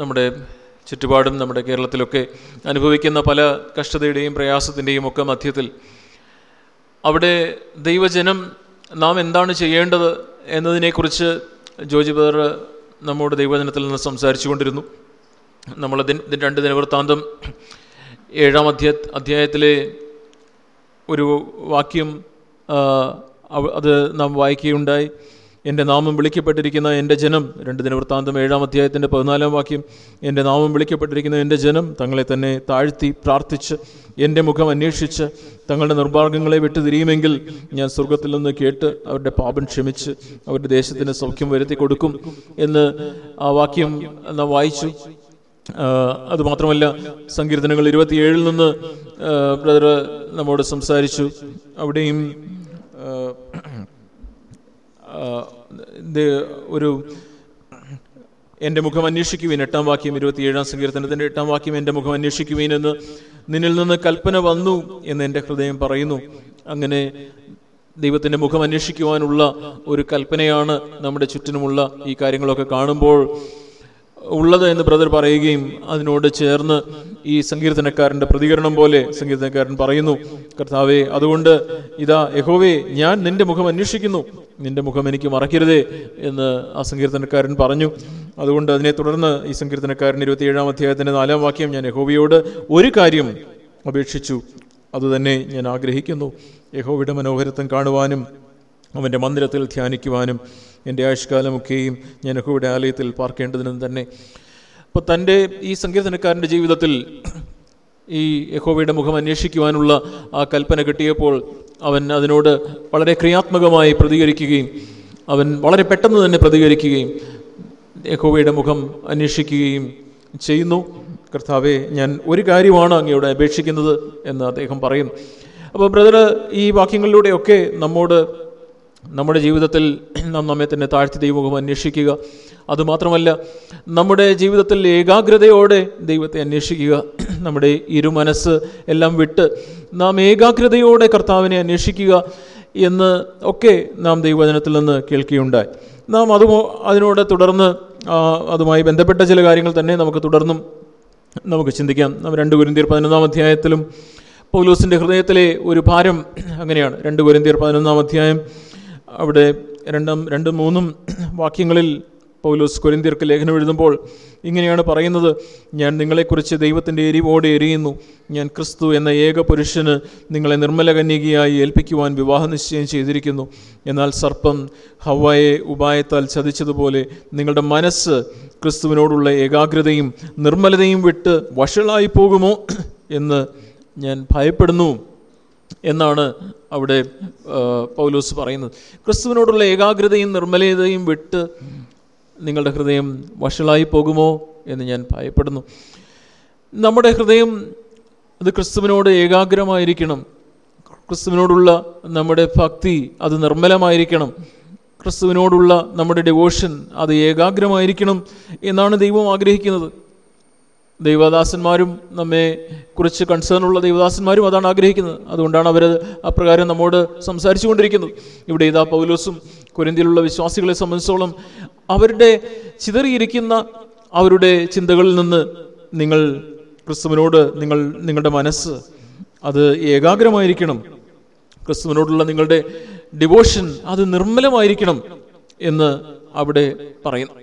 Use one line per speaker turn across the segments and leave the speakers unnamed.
നമ്മുടെ ചുറ്റുപാടും നമ്മുടെ കേരളത്തിലൊക്കെ അനുഭവിക്കുന്ന പല കഷ്ടതയുടെയും പ്രയാസത്തിൻ്റെയും ഒക്കെ മധ്യത്തിൽ അവിടെ ദൈവജനം നാം എന്താണ് ചെയ്യേണ്ടത് എന്നതിനെക്കുറിച്ച് ജോജി ബദർ നമ്മുടെ ദൈവജനത്തിൽ നിന്ന് സംസാരിച്ചു കൊണ്ടിരുന്നു നമ്മൾ രണ്ട് ദിനവൃത്താന്തം ഏഴാം അധ്യ അധ്യായത്തിലെ ഒരു വാക്യം അത് നാം വായിക്കുകയുണ്ടായി എൻ്റെ നാമം വിളിക്കപ്പെട്ടിരിക്കുന്ന എൻ്റെ ജനം രണ്ട് ദിനവൃത്താന്തം ഏഴാം അധ്യായത്തിൻ്റെ പതിനാലാം വാക്യം എൻ്റെ നാമം വിളിക്കപ്പെട്ടിരിക്കുന്ന എൻ്റെ ജനം തങ്ങളെ തന്നെ താഴ്ത്തി പ്രാർത്ഥിച്ച് എൻ്റെ മുഖം അന്വേഷിച്ച് തങ്ങളുടെ നിർഭാഗ്യങ്ങളെ വിട്ടുതിരിയുമെങ്കിൽ ഞാൻ സ്വർഗത്തിൽ നിന്ന് കേട്ട് അവരുടെ പാപം ക്ഷമിച്ച് അവരുടെ ദേശത്തിന് സൗഖ്യം വരുത്തി കൊടുക്കും എന്ന് ആ വാക്യം നാം വായിച്ചു അതുമാത്രമല്ല സങ്കീർത്തനങ്ങൾ ഇരുപത്തിയേഴിൽ നിന്ന് ബ്രദർ നമ്മോട് സംസാരിച്ചു അവിടെയും ഒരു എൻ്റെ മുഖം അന്വേഷിക്കുവീൻ എട്ടാം വാക്യം ഇരുപത്തിയേഴാം സങ്കീർത്തനത്തിൻ്റെ എട്ടാം വാക്യം എൻ്റെ മുഖം അന്വേഷിക്കുവീൻ എന്ന് നിന്നിൽ നിന്ന് കൽപ്പന വന്നു എന്ന് എൻ്റെ ഹൃദയം പറയുന്നു അങ്ങനെ ദൈവത്തിൻ്റെ മുഖം അന്വേഷിക്കുവാനുള്ള ഒരു കൽപ്പനയാണ് നമ്മുടെ ചുറ്റിനുമുള്ള ഈ കാര്യങ്ങളൊക്കെ കാണുമ്പോൾ ഉള്ളത് എന്ന് ബ്രദർ പറയുകയും അതിനോട് ചേർന്ന് ഈ സങ്കീർത്തനക്കാരൻ്റെ പ്രതികരണം പോലെ സങ്കീർത്തനക്കാരൻ പറയുന്നു കർത്താവേ അതുകൊണ്ട് ഇതാ യഹോവേ ഞാൻ നിന്റെ മുഖം അന്വേഷിക്കുന്നു നിന്റെ മുഖം എനിക്ക് മറക്കരുതേ എന്ന് ആ സങ്കീർത്തനക്കാരൻ പറഞ്ഞു അതുകൊണ്ട് അതിനെ തുടർന്ന് ഈ സങ്കീർത്തനക്കാരൻ ഇരുപത്തിയേഴാം അധ്യായത്തിൻ്റെ നാലാം വാക്യം ഞാൻ യഹോവയോട് ഒരു കാര്യം അപേക്ഷിച്ചു അതുതന്നെ ഞാൻ ആഗ്രഹിക്കുന്നു യഹോവയുടെ മനോഹരത്വം കാണുവാനും അവൻ്റെ മന്ദിരത്തിൽ ധ്യാനിക്കുവാനും എൻ്റെ ആയുഷ്കാലമൊക്കെയും ഞാൻ യഹോയുടെ ആലയത്തിൽ പാർക്കേണ്ടതിനും തന്നെ അപ്പോൾ തൻ്റെ ഈ സങ്കീർത്തനക്കാരൻ്റെ ജീവിതത്തിൽ ഈ യഹോവയുടെ മുഖം അന്വേഷിക്കുവാനുള്ള ആ കൽപ്പന കിട്ടിയപ്പോൾ അവൻ അതിനോട് വളരെ ക്രിയാത്മകമായി പ്രതികരിക്കുകയും അവൻ വളരെ പെട്ടെന്ന് തന്നെ പ്രതികരിക്കുകയും യഹോവയുടെ മുഖം അന്വേഷിക്കുകയും ചെയ്യുന്നു കർത്താവെ ഞാൻ ഒരു കാര്യമാണ് അങ്ങയോട് അപേക്ഷിക്കുന്നത് എന്ന് അദ്ദേഹം പറയുന്നു അപ്പോൾ ബ്രദർ ഈ വാക്യങ്ങളിലൂടെയൊക്കെ നമ്മോട് നമ്മുടെ ജീവിതത്തിൽ നാം നമ്മെ തന്നെ താഴ്ത്തി ദൈവമുഖം അന്വേഷിക്കുക അതുമാത്രമല്ല നമ്മുടെ ജീവിതത്തിൽ ഏകാഗ്രതയോടെ ദൈവത്തെ അന്വേഷിക്കുക നമ്മുടെ ഇരുമനസ്സ് എല്ലാം വിട്ട് നാം ഏകാഗ്രതയോടെ കർത്താവിനെ അന്വേഷിക്കുക എന്ന് ഒക്കെ നാം ദൈവവചനത്തിൽ നിന്ന് കേൾക്കുകയുണ്ടായി നാം അത് അതിനോട് തുടർന്ന് അതുമായി ബന്ധപ്പെട്ട ചില കാര്യങ്ങൾ തന്നെ നമുക്ക് തുടർന്നും നമുക്ക് ചിന്തിക്കാം നാം രണ്ട് ഗുരുന്തിയർ പതിനൊന്നാം അധ്യായത്തിലും പൗലൂസിൻ്റെ ഹൃദയത്തിലെ ഒരു ഭാരം അങ്ങനെയാണ് രണ്ട് ഗുരുന്തിയർ പതിനൊന്നാം അധ്യായം അവിടെ രണ്ടും രണ്ടും മൂന്നും വാക്യങ്ങളിൽ പൗലോസ് കൊരിന്തിയർക്ക് ലേഖനം എഴുതുമ്പോൾ ഇങ്ങനെയാണ് പറയുന്നത് ഞാൻ നിങ്ങളെക്കുറിച്ച് ദൈവത്തിൻ്റെ എരിവോടെ എരിയുന്നു ഞാൻ ക്രിസ്തു എന്ന ഏക പുരുഷന് നിങ്ങളെ നിർമ്മല കന്യകയായി ഏൽപ്പിക്കുവാൻ വിവാഹ നിശ്ചയം ചെയ്തിരിക്കുന്നു എന്നാൽ സർപ്പം ഹവായെ ഉപായത്താൽ ചതിച്ചതുപോലെ നിങ്ങളുടെ മനസ്സ് ക്രിസ്തുവിനോടുള്ള ഏകാഗ്രതയും നിർമ്മലതയും വിട്ട് വഷളായി പോകുമോ എന്ന് ഞാൻ ഭയപ്പെടുന്നു എന്നാണ് അവിടെ പൗലോസ് പറയുന്നത് ക്രിസ്തുവിനോടുള്ള ഏകാഗ്രതയും നിർമ്മലതയും വിട്ട് നിങ്ങളുടെ ഹൃദയം വഷളായി പോകുമോ എന്ന് ഞാൻ ഭയപ്പെടുന്നു നമ്മുടെ ഹൃദയം അത് ക്രിസ്തുവിനോട് ഏകാഗ്രമായിരിക്കണം ക്രിസ്തുവിനോടുള്ള നമ്മുടെ ഭക്തി അത് നിർമ്മലമായിരിക്കണം ക്രിസ്തുവിനോടുള്ള നമ്മുടെ ഡിവോഷൻ അത് ഏകാഗ്രമായിരിക്കണം എന്നാണ് ദൈവം ആഗ്രഹിക്കുന്നത് ദൈവദാസന്മാരും നമ്മെ കുറിച്ച് കൺസേൺ ഉള്ള ദൈവദാസന്മാരും അതാണ് ആഗ്രഹിക്കുന്നത് അതുകൊണ്ടാണ് അവർ അപ്രകാരം നമ്മോട് സംസാരിച്ചു കൊണ്ടിരിക്കുന്നത് ഇവിടെ ഇതാ പൗലോസും കുരന്തിയിലുള്ള വിശ്വാസികളെ സംബന്ധിച്ചോളം അവരുടെ ചിതറിയിരിക്കുന്ന അവരുടെ ചിന്തകളിൽ നിന്ന് നിങ്ങൾ ക്രിസ്തുവിനോട് നിങ്ങൾ നിങ്ങളുടെ മനസ്സ് അത് ഏകാഗ്രമായിരിക്കണം ക്രിസ്തുവിനോടുള്ള നിങ്ങളുടെ ഡിവോഷൻ അത് നിർമ്മലമായിരിക്കണം എന്ന് അവിടെ പറയുന്നു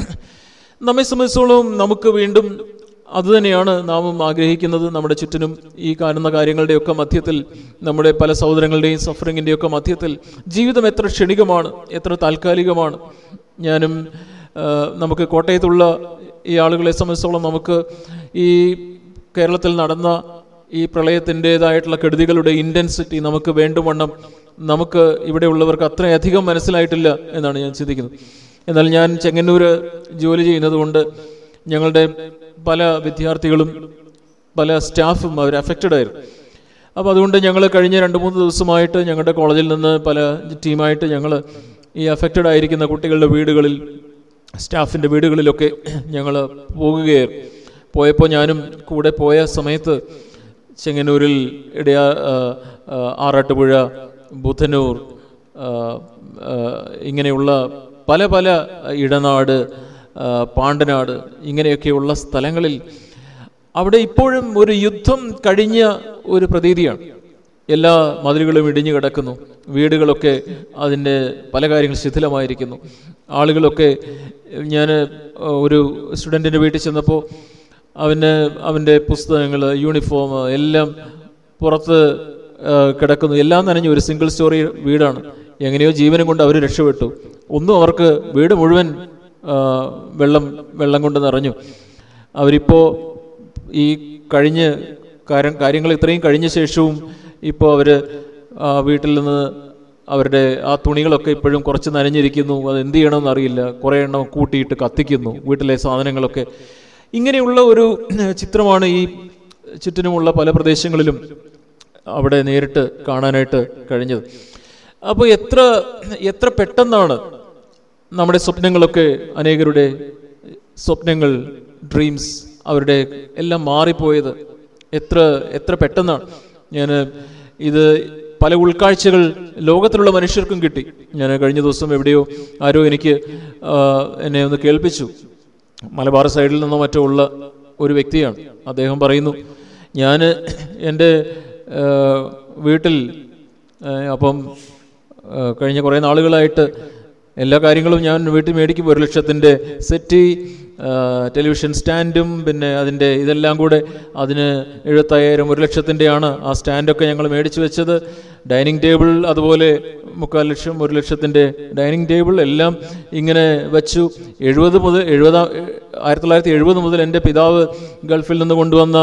നമ്മെ സംബന്ധിച്ചോളം നമുക്ക് വീണ്ടും അതുതന്നെയാണ് നാമും ആഗ്രഹിക്കുന്നത് നമ്മുടെ ചുറ്റിനും ഈ കാണുന്ന കാര്യങ്ങളുടെയൊക്കെ മധ്യത്തിൽ നമ്മുടെ പല സഹോദരങ്ങളുടെയും സഫറിങ്ങിൻ്റെയൊക്കെ മധ്യത്തിൽ ജീവിതം എത്ര ക്ഷണികമാണ് എത്ര താൽക്കാലികമാണ് ഞാനും നമുക്ക് കോട്ടയത്തുള്ള ഈ ആളുകളെ സംബന്ധിച്ചോളം നമുക്ക് ഈ കേരളത്തിൽ നടന്ന ഈ പ്രളയത്തിൻ്റെതായിട്ടുള്ള കെടുതികളുടെ ഇൻറ്റൻസിറ്റി നമുക്ക് വേണ്ടുവണ്ണം നമുക്ക് ഇവിടെയുള്ളവർക്ക് അത്രയധികം മനസ്സിലായിട്ടില്ല എന്നാണ് ഞാൻ ചിന്തിക്കുന്നത് എന്നാൽ ഞാൻ ചെങ്ങന്നൂർ ജോലി ചെയ്യുന്നത് ഞങ്ങളുടെ പല വിദ്യാർത്ഥികളും പല സ്റ്റാഫും അവർ അഫക്റ്റഡ് ആയിരുന്നു അപ്പോൾ അതുകൊണ്ട് ഞങ്ങൾ കഴിഞ്ഞ രണ്ട് മൂന്ന് ദിവസമായിട്ട് ഞങ്ങളുടെ കോളേജിൽ നിന്ന് പല ടീമായിട്ട് ഞങ്ങൾ ഈ അഫക്റ്റഡ് ആയിരിക്കുന്ന കുട്ടികളുടെ വീടുകളിൽ സ്റ്റാഫിൻ്റെ വീടുകളിലൊക്കെ ഞങ്ങൾ പോകുകയായിരുന്നു പോയപ്പോൾ ഞാനും കൂടെ പോയ സമയത്ത് ചെങ്ങന്നൂരിൽ ഇടയ ആറാട്ടുപുഴ ബുധനൂർ ഇങ്ങനെയുള്ള പല പല ഇടനാട് പാണ്ടനാട് ഇങ്ങനെയൊക്കെയുള്ള സ്ഥലങ്ങളിൽ അവിടെ ഇപ്പോഴും ഒരു യുദ്ധം കഴിഞ്ഞ ഒരു പ്രതീതിയാണ് എല്ലാ മതിലുകളും ഇടിഞ്ഞു കിടക്കുന്നു വീടുകളൊക്കെ അതിൻ്റെ പല കാര്യങ്ങൾ ശിഥിലമായിരിക്കുന്നു ആളുകളൊക്കെ ഞാൻ ഒരു സ്റ്റുഡൻറ്റിൻ്റെ വീട്ടിൽ ചെന്നപ്പോൾ അവന് അവൻ്റെ പുസ്തകങ്ങൾ യൂണിഫോം എല്ലാം പുറത്ത് കിടക്കുന്നു എല്ലാം നനഞ്ഞു ഒരു സിംഗിൾ സ്റ്റോറി വീടാണ് എങ്ങനെയോ ജീവനും കൊണ്ട് അവർ രക്ഷപ്പെട്ടു ഒന്നും അവർക്ക് വീട് മുഴുവൻ വെള്ളം വെള്ളം കൊണ്ട് നിറഞ്ഞു അവരിപ്പോൾ ഈ കഴിഞ്ഞ് കാര്യം കാര്യങ്ങൾ ഇത്രയും കഴിഞ്ഞ ശേഷവും ഇപ്പോൾ അവർ വീട്ടിൽ നിന്ന് അവരുടെ ആ തുണികളൊക്കെ ഇപ്പോഴും കുറച്ച് നനഞ്ഞിരിക്കുന്നു അത് എന്ത് ചെയ്യണമെന്ന് അറിയില്ല കുറേ എണ്ണം കൂട്ടിയിട്ട് കത്തിക്കുന്നു വീട്ടിലെ സാധനങ്ങളൊക്കെ ഇങ്ങനെയുള്ള ഒരു ചിത്രമാണ് ഈ ചുറ്റിനുമുള്ള പല പ്രദേശങ്ങളിലും അവിടെ നേരിട്ട് കാണാനായിട്ട് കഴിഞ്ഞത് അപ്പോൾ എത്ര എത്ര പെട്ടെന്നാണ് നമ്മുടെ സ്വപ്നങ്ങളൊക്കെ അനേകരുടെ സ്വപ്നങ്ങൾ ഡ്രീംസ് അവരുടെ എല്ലാം മാറിപ്പോയത് എത്ര എത്ര പെട്ടെന്നാണ് ഞാൻ ഇത് പല ഉൾക്കാഴ്ചകൾ ലോകത്തിലുള്ള മനുഷ്യർക്കും കിട്ടി ഞാൻ കഴിഞ്ഞ ദിവസം എവിടെയോ ആരോ എനിക്ക് എന്നെ ഒന്ന് കേൾപ്പിച്ചു മലബാർ സൈഡിൽ നിന്നോ മറ്റോ ഉള്ള ഒരു വ്യക്തിയാണ് അദ്ദേഹം പറയുന്നു ഞാൻ എൻ്റെ വീട്ടിൽ അപ്പം കഴിഞ്ഞ കുറേ നാളുകളായിട്ട് എല്ലാ കാര്യങ്ങളും ഞാൻ വീട്ടിൽ മേടിക്കും ഒരു ലക്ഷത്തിൻ്റെ സെറ്റ് ടെലിവിഷൻ സ്റ്റാൻഡും പിന്നെ അതിൻ്റെ ഇതെല്ലാം കൂടെ അതിന് എഴുപത്തയ്യായിരം ഒരു ലക്ഷത്തിൻ്റെയാണ് ആ സ്റ്റാൻഡൊക്കെ ഞങ്ങൾ മേടിച്ച് വെച്ചത് ഡൈനിങ് ടേബിൾ അതുപോലെ മുക്കാൽ ലക്ഷം ഒരു ലക്ഷത്തിൻ്റെ ഡൈനിങ് ടേബിൾ എല്ലാം ഇങ്ങനെ വെച്ചു എഴുപത് മുതൽ എഴുപത് ആയിരത്തി തൊള്ളായിരത്തി എഴുപത് മുതൽ എൻ്റെ പിതാവ് ഗൾഫിൽ നിന്ന് കൊണ്ടുവന്ന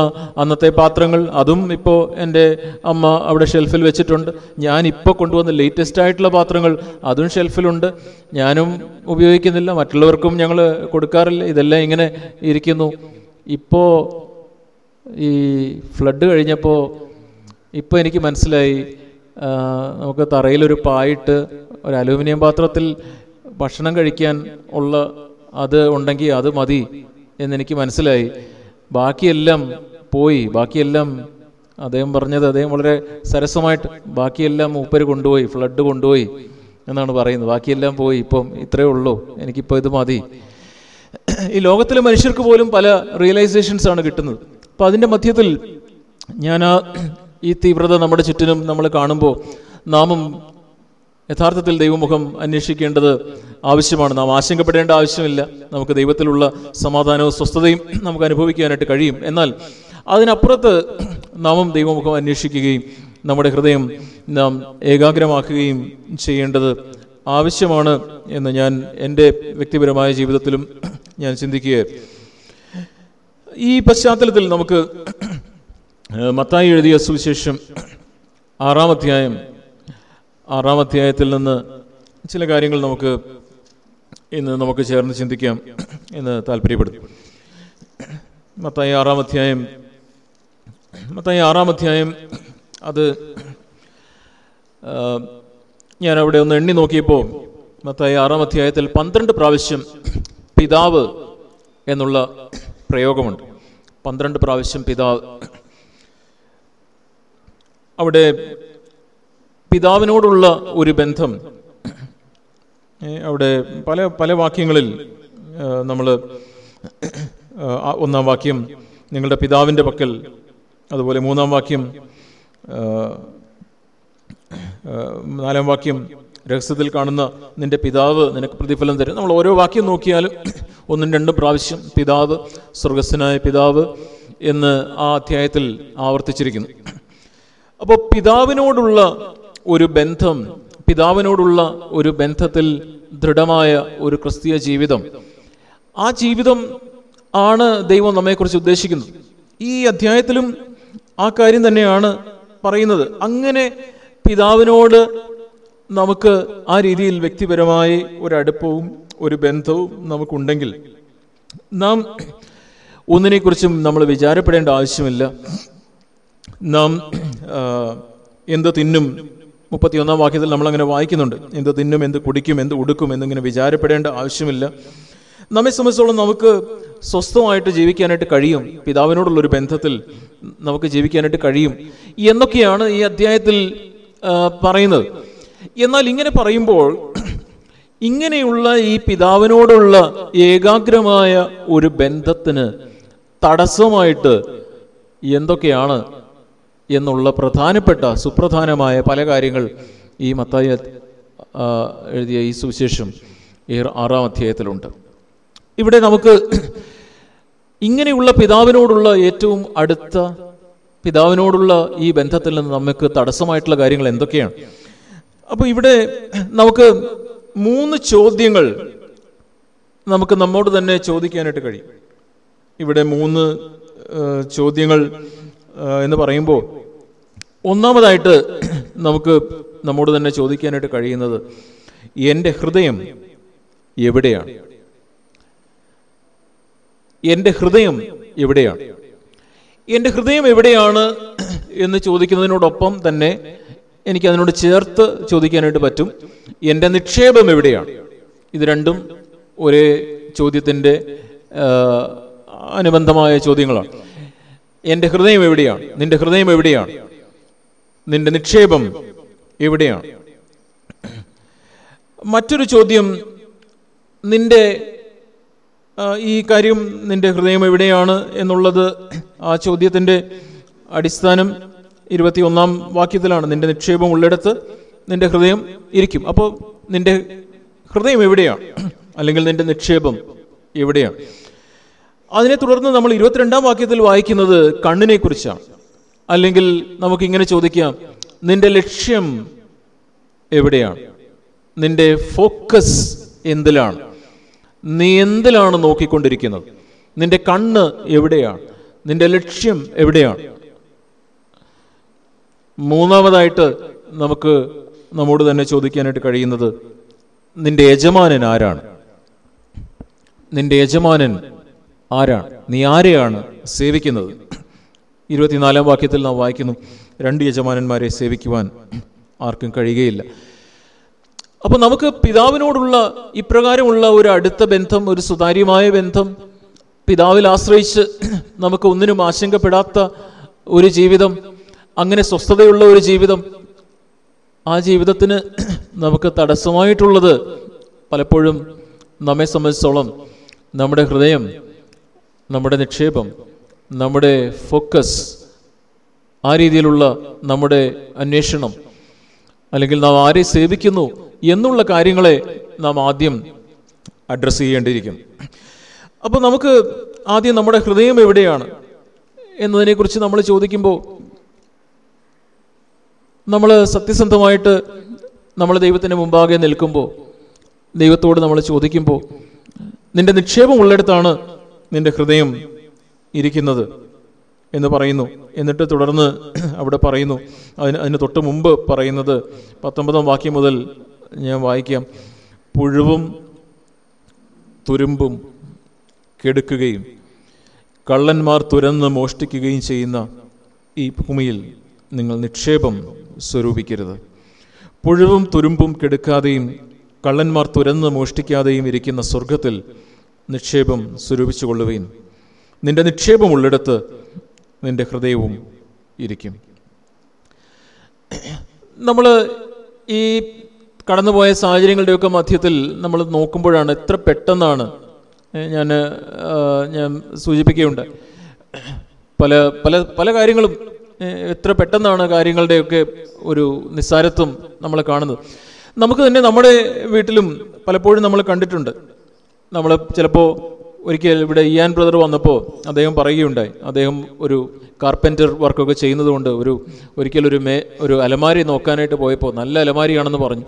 അന്നത്തെ പാത്രങ്ങൾ അതും ഇപ്പോൾ എൻ്റെ അമ്മ അവിടെ ഷെൽഫിൽ വെച്ചിട്ടുണ്ട് ഞാൻ ഇപ്പോൾ കൊണ്ടുവന്ന ലേറ്റസ്റ്റ് ആയിട്ടുള്ള പാത്രങ്ങൾ അതും ഷെൽഫിലുണ്ട് ഞാനും ഉപയോഗിക്കുന്നില്ല മറ്റുള്ളവർക്കും ഞങ്ങൾ കൊടുക്കാറില്ല ഇതെല്ലാം ഇങ്ങനെ ഇരിക്കുന്നു ഇപ്പോൾ ഈ ഫ്ലഡ് കഴിഞ്ഞപ്പോൾ ഇപ്പോൾ എനിക്ക് മനസ്സിലായി നമുക്ക് തറയിലൊരു പായിട്ട് ഒരു അലൂമിനിയം പാത്രത്തിൽ ഭക്ഷണം കഴിക്കാൻ ഉള്ള അത് ഉണ്ടെങ്കിൽ അത് മതി എന്നെനിക്ക് മനസ്സിലായി ബാക്കിയെല്ലാം പോയി ബാക്കിയെല്ലാം അദ്ദേഹം പറഞ്ഞത് അദ്ദേഹം വളരെ സരസമായിട്ട് ബാക്കിയെല്ലാം മൂപ്പര് കൊണ്ടുപോയി ഫ്ലഡ് കൊണ്ടുപോയി എന്നാണ് പറയുന്നത് ബാക്കിയെല്ലാം പോയി ഇപ്പം ഇത്രയേ ഉള്ളൂ എനിക്കിപ്പോൾ ഇത് മതി ഈ ലോകത്തിലെ മനുഷ്യർക്ക് പോലും പല റിയലൈസേഷൻസ് ആണ് കിട്ടുന്നത് അപ്പം അതിൻ്റെ മധ്യത്തിൽ ഞാൻ ആ ഈ തീവ്രത നമ്മുടെ ചുറ്റിനും നമ്മൾ കാണുമ്പോൾ നാമും യഥാർത്ഥത്തിൽ ദൈവമുഖം അന്വേഷിക്കേണ്ടത് ആവശ്യമാണ് നാം ആശങ്കപ്പെടേണ്ട ആവശ്യമില്ല നമുക്ക് ദൈവത്തിലുള്ള സമാധാനവും സ്വസ്ഥതയും നമുക്ക് അനുഭവിക്കാനായിട്ട് കഴിയും എന്നാൽ അതിനപ്പുറത്ത് നാമും ദൈവമുഖം അന്വേഷിക്കുകയും നമ്മുടെ ഹൃദയം നാം ഏകാഗ്രമാക്കുകയും ചെയ്യേണ്ടത് ആവശ്യമാണ് എന്ന് ഞാൻ എൻ്റെ വ്യക്തിപരമായ ജീവിതത്തിലും ഞാൻ ചിന്തിക്കുകയായിരുന്നു ഈ പശ്ചാത്തലത്തിൽ നമുക്ക് മത്തായി എഴുതിയ സുവിശേഷം ആറാം അധ്യായം ആറാം അധ്യായത്തിൽ നിന്ന് ചില കാര്യങ്ങൾ നമുക്ക് ഇന്ന് നമുക്ക് ചേർന്ന് ചിന്തിക്കാം എന്ന് താല്പര്യപ്പെടും മത്തായി ആറാം അധ്യായം മത്തായി ആറാം അധ്യായം അത് ഞാൻ അവിടെ ഒന്ന് എണ്ണി നോക്കിയപ്പോൾ മത്തായി ആറാം അധ്യായത്തിൽ പന്ത്രണ്ട് പ്രാവശ്യം പിതാവ് എന്നുള്ള പ്രയോഗമുണ്ട് പന്ത്രണ്ട് പ്രാവശ്യം പിതാവ് അവിടെ പിതാവിനോടുള്ള ഒരു ബന്ധം അവിടെ പല പല വാക്യങ്ങളിൽ നമ്മൾ ഒന്നാം വാക്യം നിങ്ങളുടെ പിതാവിൻ്റെ പക്കൽ അതുപോലെ മൂന്നാം വാക്യം നാലാം വാക്യം രഹസ്യത്തിൽ കാണുന്ന നിന്റെ പിതാവ് നിനക്ക് പ്രതിഫലം തരും നമ്മൾ ഓരോ വാക്യം നോക്കിയാലും ഒന്നും രണ്ടും പ്രാവശ്യം പിതാവ് സ്വർഗസ്വനായ പിതാവ് എന്ന് ആ അധ്യായത്തിൽ ആവർത്തിച്ചിരിക്കുന്നു അപ്പോൾ പിതാവിനോടുള്ള ഒരു ബന്ധം പിതാവിനോടുള്ള ഒരു ബന്ധത്തിൽ ദൃഢമായ ഒരു ക്രിസ്തീയ ജീവിതം ആ ജീവിതം ആണ് ദൈവം നമ്മെക്കുറിച്ച് ഉദ്ദേശിക്കുന്നത് ഈ അധ്യായത്തിലും ആ കാര്യം തന്നെയാണ് പറയുന്നത് അങ്ങനെ പിതാവിനോട് നമുക്ക് ആ രീതിയിൽ വ്യക്തിപരമായി ഒരടുപ്പവും ഒരു ബന്ധവും നമുക്കുണ്ടെങ്കിൽ നാം ഒന്നിനെക്കുറിച്ചും നമ്മൾ വിചാരപ്പെടേണ്ട ആവശ്യമില്ല നാം എന്ത് തിന്നും മുപ്പത്തിയൊന്നാം വാക്യത്തിൽ നമ്മളങ്ങനെ വായിക്കുന്നുണ്ട് എന്ത് തിന്നും എന്ത് കുടിക്കും എന്ത് ഉടുക്കും എന്നിങ്ങനെ വിചാരപ്പെടേണ്ട ആവശ്യമില്ല നമ്മെ സംബന്ധിച്ചോളം നമുക്ക് സ്വസ്ഥമായിട്ട് ജീവിക്കാനായിട്ട് കഴിയും ഒരു ബന്ധത്തിൽ നമുക്ക് ജീവിക്കാനായിട്ട് കഴിയും എന്നൊക്കെയാണ് ഈ അധ്യായത്തിൽ പറയുന്നത് എന്നാൽ ഇങ്ങനെ പറയുമ്പോൾ ഇങ്ങനെയുള്ള ഈ പിതാവിനോടുള്ള ഏകാഗ്രമായ ഒരു ബന്ധത്തിന് തടസ്സമായിട്ട് എന്തൊക്കെയാണ് എന്നുള്ള പ്രധാനപ്പെട്ട സുപ്രധാനമായ പല കാര്യങ്ങൾ ഈ മത്തായി എഴുതിയ ഈ സുവിശേഷം ഈ ആറാം അധ്യായത്തിലുണ്ട് ഇവിടെ നമുക്ക് ഇങ്ങനെയുള്ള പിതാവിനോടുള്ള ഏറ്റവും അടുത്ത പിതാവിനോടുള്ള ഈ ബന്ധത്തിൽ നിന്ന് നമുക്ക് തടസ്സമായിട്ടുള്ള കാര്യങ്ങൾ എന്തൊക്കെയാണ് അപ്പോൾ ഇവിടെ നമുക്ക് മൂന്ന് ചോദ്യങ്ങൾ നമുക്ക് നമ്മോട് തന്നെ ചോദിക്കാനായിട്ട് കഴിയും ഇവിടെ മൂന്ന് ചോദ്യങ്ങൾ എന്ന് പറയുമ്പോൾ ഒന്നാമതായിട്ട് നമുക്ക് നമ്മോട് തന്നെ ചോദിക്കാനായിട്ട് കഴിയുന്നത് എൻ്റെ ഹൃദയം എവിടെയാണ് എൻ്റെ ഹൃദയം എവിടെയാണ് എൻ്റെ ഹൃദയം എവിടെയാണ് എന്ന് ചോദിക്കുന്നതിനോടൊപ്പം തന്നെ എനിക്ക് അതിനോട് ചേർത്ത് ചോദിക്കാനായിട്ട് പറ്റും എൻ്റെ നിക്ഷേപം എവിടെയാണ് ഇത് രണ്ടും ഒരേ ചോദ്യത്തിൻ്റെ അനുബന്ധമായ ചോദ്യങ്ങളാണ് എൻ്റെ ഹൃദയം എവിടെയാണ് നിന്റെ ഹൃദയം എവിടെയാണ് നിന്റെ നിക്ഷേപം എവിടെയാണ് മറ്റൊരു ചോദ്യം നിന്റെ ഈ കാര്യം നിന്റെ ഹൃദയം എവിടെയാണ് എന്നുള്ളത് ആ ചോദ്യത്തിൻ്റെ അടിസ്ഥാനം ഇരുപത്തിയൊന്നാം വാക്യത്തിലാണ് നിന്റെ നിക്ഷേപം ഉള്ളിടത്ത് നിന്റെ ഹൃദയം ഇരിക്കും അപ്പോൾ നിന്റെ ഹൃദയം എവിടെയാണ് അല്ലെങ്കിൽ നിന്റെ നിക്ഷേപം എവിടെയാണ് അതിനെ തുടർന്ന് നമ്മൾ ഇരുപത്തിരണ്ടാം വാക്യത്തിൽ വായിക്കുന്നത് കണ്ണിനെക്കുറിച്ചാണ് അല്ലെങ്കിൽ നമുക്ക് ഇങ്ങനെ ചോദിക്കാം നിന്റെ ലക്ഷ്യം എവിടെയാണ് നിന്റെ ഫോക്കസ് എന്തിലാണ് നീ എന്തിലാണ് നോക്കിക്കൊണ്ടിരിക്കുന്നത് നിന്റെ കണ്ണ് എവിടെയാണ് നിന്റെ ലക്ഷ്യം എവിടെയാണ് മൂന്നാമതായിട്ട് നമുക്ക് നമ്മോട് തന്നെ ചോദിക്കാനായിട്ട് കഴിയുന്നത് നിന്റെ യജമാനൻ ആരാണ് നിന്റെ യജമാനൻ ആരാണ് നീ ആരെയാണ് സേവിക്കുന്നത് ഇരുപത്തിനാലാം വാക്യത്തിൽ നാം വായിക്കുന്നു രണ്ട് യജമാനന്മാരെ സേവിക്കുവാൻ ആർക്കും കഴിയുകയില്ല അപ്പോൾ നമുക്ക് പിതാവിനോടുള്ള ഇപ്രകാരമുള്ള ഒരു അടുത്ത ബന്ധം ഒരു സുതാര്യമായ ബന്ധം പിതാവിൽ ആശ്രയിച്ച് നമുക്ക് ഒന്നിനും ആശങ്കപ്പെടാത്ത ഒരു ജീവിതം അങ്ങനെ സ്വസ്ഥതയുള്ള ഒരു ജീവിതം ആ ജീവിതത്തിന് നമുക്ക് തടസ്സമായിട്ടുള്ളത് പലപ്പോഴും നമ്മെ സംബന്ധിച്ചോളം നമ്മുടെ ഹൃദയം നമ്മുടെ നിക്ഷേപം നമ്മുടെ ഫോക്കസ് ആ രീതിയിലുള്ള നമ്മുടെ അന്വേഷണം അല്ലെങ്കിൽ നാം ആരെ സേവിക്കുന്നു എന്നുള്ള കാര്യങ്ങളെ നാം ആദ്യം അഡ്രസ്സ് ചെയ്യേണ്ടിയിരിക്കും അപ്പോൾ നമുക്ക് ആദ്യം നമ്മുടെ ഹൃദയം എവിടെയാണ് എന്നതിനെക്കുറിച്ച് നമ്മൾ ചോദിക്കുമ്പോൾ നമ്മൾ സത്യസന്ധമായിട്ട് നമ്മൾ ദൈവത്തിന് മുമ്പാകെ നിൽക്കുമ്പോൾ ദൈവത്തോട് നമ്മൾ ചോദിക്കുമ്പോൾ നിന്റെ നിക്ഷേപം ഉള്ളിടത്താണ് നിന്റെ ഹൃദയം ഇരിക്കുന്നത് എന്ന് പറയുന്നു എന്നിട്ട് തുടർന്ന് അവിടെ പറയുന്നു അതിന് അതിന് തൊട്ട് മുമ്പ് പറയുന്നത് പത്തൊമ്പതാം വാക്യം മുതൽ ഞാൻ വായിക്കാം പുഴുവും തുരുമ്പും കെടുക്കുകയും കള്ളന്മാർ തുരന്ന് മോഷ്ടിക്കുകയും ചെയ്യുന്ന ഈ ഭൂമിയിൽ നിങ്ങൾ നിക്ഷേപം സ്വരൂപിക്കരുത് പുഴുവും തുരുമ്പും കെടുക്കാതെയും കള്ളന്മാർ തുരന്ന് മോഷ്ടിക്കാതെയും ഇരിക്കുന്ന സ്വർഗത്തിൽ നിക്ഷേപം സ്വരൂപിച്ചു കൊള്ളുകയും നിന്റെ നിക്ഷേപമുള്ളിടത്ത് നിന്റെ ഹൃദയവും ഇരിക്കും നമ്മൾ ഈ കടന്നുപോയ സാഹചര്യങ്ങളുടെയൊക്കെ മധ്യത്തിൽ നമ്മൾ നോക്കുമ്പോഴാണ് എത്ര പെട്ടെന്നാണ് ഞാൻ ഞാൻ സൂചിപ്പിക്കുകയുണ്ട് പല പല പല കാര്യങ്ങളും എത്ര പെട്ടെന്നാണ് കാര്യങ്ങളുടെയൊക്കെ ഒരു നിസ്സാരത്വം നമ്മൾ കാണുന്നത് നമുക്ക് തന്നെ നമ്മുടെ വീട്ടിലും പലപ്പോഴും നമ്മൾ കണ്ടിട്ടുണ്ട് നമ്മൾ ചിലപ്പോൾ ഒരിക്കൽ ഇവിടെ ഇയാൻ ബ്രദർ വന്നപ്പോൾ അദ്ദേഹം പറയുകയുണ്ടായി അദ്ദേഹം ഒരു കാർപ്പൻറ്റർ വർക്കൊക്കെ ചെയ്യുന്നതുകൊണ്ട് ഒരു ഒരിക്കൽ ഒരു മേ ഒരു അലമാരി നോക്കാനായിട്ട് പോയപ്പോൾ നല്ല അലമാരിയാണെന്ന് പറഞ്ഞു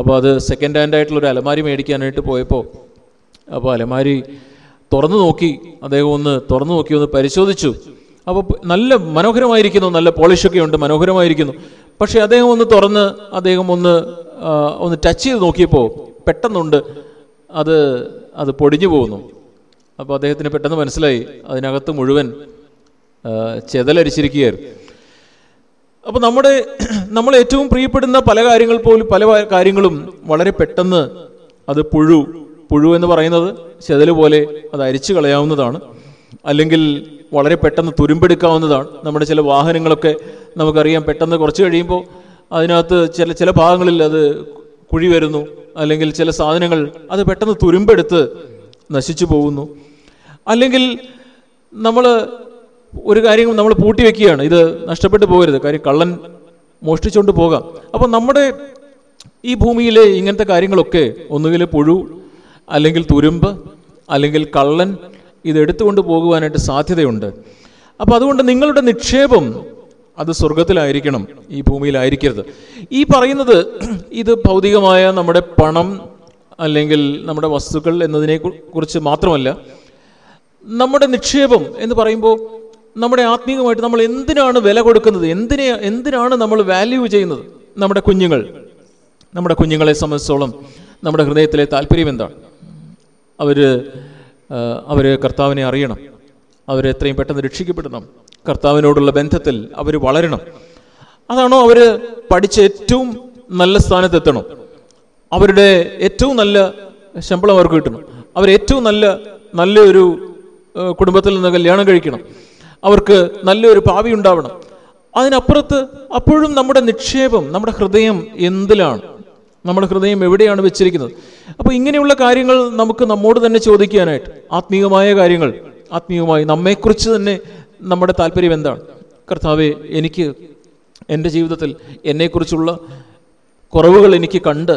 അപ്പോൾ അത് സെക്കൻഡ് ഹാൻഡ് ആയിട്ടുള്ള ഒരു അലമാരി മേടിക്കാനായിട്ട് പോയപ്പോൾ അപ്പോൾ അലമാരി തുറന്നു നോക്കി അദ്ദേഹം ഒന്ന് തുറന്നു നോക്കി ഒന്ന് പരിശോധിച്ചു അപ്പോൾ നല്ല മനോഹരമായിരിക്കുന്നു നല്ല പോളിഷൊക്കെ ഉണ്ട് മനോഹരമായിരിക്കുന്നു പക്ഷേ അദ്ദേഹം ഒന്ന് തുറന്ന് അദ്ദേഹം ഒന്ന് ഒന്ന് ടച്ച് ചെയ്ത് നോക്കിയപ്പോൾ പെട്ടെന്നുണ്ട് അത് അത് പൊടിഞ്ഞു പോകുന്നു അപ്പോൾ അദ്ദേഹത്തിന് പെട്ടെന്ന് മനസ്സിലായി അതിനകത്ത് മുഴുവൻ ചെതലരിച്ചിരിക്കുകയായിരുന്നു അപ്പോൾ നമ്മുടെ നമ്മൾ ഏറ്റവും പ്രിയപ്പെടുന്ന പല കാര്യങ്ങൾ പോലും പല കാര്യങ്ങളും വളരെ പെട്ടെന്ന് അത് പുഴു പുഴു എന്ന് പറയുന്നത് ചെതല് പോലെ അത് അരിച്ചു കളയാവുന്നതാണ് അല്ലെങ്കിൽ വളരെ പെട്ടെന്ന് തുരുമ്പെടുക്കാവുന്നതാണ് നമ്മുടെ ചില വാഹനങ്ങളൊക്കെ നമുക്കറിയാം പെട്ടെന്ന് കുറച്ച് കഴിയുമ്പോൾ അതിനകത്ത് ചില ചില ഭാഗങ്ങളിൽ അത് കുഴി വരുന്നു അല്ലെങ്കിൽ ചില സാധനങ്ങൾ അത് പെട്ടെന്ന് തുരുമ്പെടുത്ത് നശിച്ചു പോകുന്നു അല്ലെങ്കിൽ നമ്മൾ ഒരു കാര്യം നമ്മൾ പൂട്ടി വെക്കുകയാണ് ഇത് നഷ്ടപ്പെട്ടു പോകരുത് കാര്യം കള്ളൻ മോഷ്ടിച്ചുകൊണ്ട് പോകാം അപ്പോൾ നമ്മുടെ ഈ ഭൂമിയിലെ ഇങ്ങനത്തെ കാര്യങ്ങളൊക്കെ ഒന്നുകിൽ പുഴു അല്ലെങ്കിൽ തുരുമ്പ് അല്ലെങ്കിൽ കള്ളൻ ഇത് എടുത്തുകൊണ്ട് പോകുവാനായിട്ട് സാധ്യതയുണ്ട് അപ്പോൾ അതുകൊണ്ട് നിങ്ങളുടെ നിക്ഷേപം അത് സ്വർഗത്തിലായിരിക്കണം ഈ ഭൂമിയിലായിരിക്കരുത് ഈ പറയുന്നത് ഇത് ഭൗതികമായ നമ്മുടെ പണം അല്ലെങ്കിൽ നമ്മുടെ വസ്തുക്കൾ എന്നതിനെ കുറിച്ച് മാത്രമല്ല നമ്മുടെ നിക്ഷേപം എന്ന് പറയുമ്പോൾ നമ്മുടെ ആത്മീയമായിട്ട് നമ്മൾ എന്തിനാണ് വില കൊടുക്കുന്നത് എന്തിനെ എന്തിനാണ് നമ്മൾ വാല്യൂ ചെയ്യുന്നത് നമ്മുടെ കുഞ്ഞുങ്ങൾ നമ്മുടെ കുഞ്ഞുങ്ങളെ സംബന്ധിച്ചോളം നമ്മുടെ ഹൃദയത്തിലെ താല്പര്യം എന്താണ് അവർ അവർ കർത്താവിനെ അറിയണം അവരെത്രയും എത്രയും പെട്ടെന്ന് രക്ഷിക്കപ്പെടണം കർത്താവിനോടുള്ള ബന്ധത്തിൽ അവർ വളരണം അതാണോ അവർ പഠിച്ച് ഏറ്റവും നല്ല സ്ഥാനത്തെത്തണം അവരുടെ ഏറ്റവും നല്ല ശമ്പളം അവർക്ക് കിട്ടണം അവരേറ്റവും ഏറ്റവും നല്ല നല്ലൊരു കുടുംബത്തിൽ നിന്ന് കല്യാണം കഴിക്കണം അവർക്ക് നല്ലൊരു ഭാവി ഉണ്ടാവണം അതിനപ്പുറത്ത് അപ്പോഴും നമ്മുടെ നിക്ഷേപം നമ്മുടെ ഹൃദയം എന്തിലാണ് നമ്മുടെ ഹൃദയം എവിടെയാണ് വെച്ചിരിക്കുന്നത് അപ്പോൾ ഇങ്ങനെയുള്ള കാര്യങ്ങൾ നമുക്ക് നമ്മോട് തന്നെ ചോദിക്കാനായിട്ട് ആത്മീയമായ കാര്യങ്ങൾ ആത്മീയമായി നമ്മെക്കുറിച്ച് തന്നെ നമ്മുടെ താല്പര്യം എന്താണ് കർത്താവെ എനിക്ക് എൻ്റെ ജീവിതത്തിൽ എന്നെക്കുറിച്ചുള്ള കുറവുകൾ എനിക്ക് കണ്ട്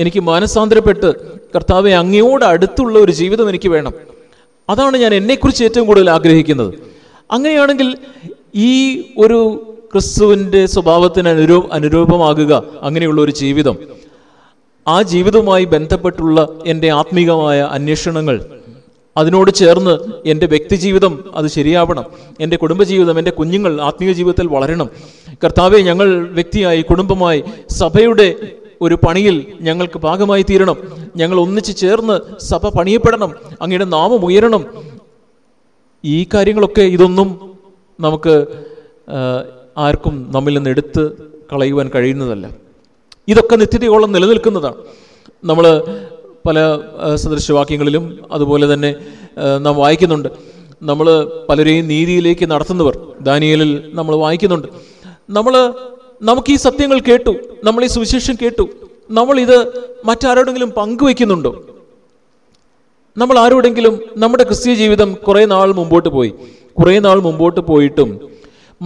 എനിക്ക് മാനസാന്തരപ്പെട്ട് കർത്താവെ അങ്ങയോട് അടുത്തുള്ള ഒരു ജീവിതം എനിക്ക് വേണം അതാണ് ഞാൻ എന്നെക്കുറിച്ച് ഏറ്റവും കൂടുതൽ ആഗ്രഹിക്കുന്നത് അങ്ങനെയാണെങ്കിൽ ഈ ഒരു ക്രിസ്തുവിൻ്റെ സ്വഭാവത്തിന് അനുരൂ അനുരൂപമാകുക അങ്ങനെയുള്ള ഒരു ജീവിതം ആ ജീവിതവുമായി ബന്ധപ്പെട്ടുള്ള എൻ്റെ ആത്മീകമായ അന്വേഷണങ്ങൾ അതിനോട് ചേർന്ന് എൻ്റെ വ്യക്തിജീവിതം അത് ശരിയാവണം എൻ്റെ കുടുംബജീവിതം എൻ്റെ കുഞ്ഞുങ്ങൾ ആത്മീയ ജീവിതത്തിൽ വളരണം കർത്താവെ ഞങ്ങൾ വ്യക്തിയായി കുടുംബമായി സഭയുടെ ഒരു പണിയിൽ ഞങ്ങൾക്ക് ഭാഗമായി തീരണം ഞങ്ങൾ ഒന്നിച്ച് ചേർന്ന് സഭ പണിയപ്പെടണം അങ്ങയുടെ നാമം ഉയരണം ഈ കാര്യങ്ങളൊക്കെ ഇതൊന്നും നമുക്ക് ആർക്കും നമ്മിൽ നിന്ന് എടുത്ത് കളയുവാൻ കഴിയുന്നതല്ല ഇതൊക്കെ നിത്യതയോളം നിലനിൽക്കുന്നതാണ് നമ്മൾ പല സദൃശവാക്യങ്ങളിലും അതുപോലെ തന്നെ നാം വായിക്കുന്നുണ്ട് നമ്മൾ പലരെയും നീതിയിലേക്ക് നടത്തുന്നവർ ദാനിയലിൽ നമ്മൾ വായിക്കുന്നുണ്ട് നമ്മൾ നമുക്ക് ഈ സത്യങ്ങൾ കേട്ടു നമ്മൾ ഈ സുവിശേഷം കേട്ടു നമ്മൾ ഇത് മറ്റാരോടെങ്കിലും പങ്കുവെക്കുന്നുണ്ടോ നമ്മൾ ആരോടെങ്കിലും നമ്മുടെ ക്രിസ്തീയ ജീവിതം കുറേ നാൾ മുമ്പോട്ട് പോയി കുറേ നാൾ മുമ്പോട്ട് പോയിട്ടും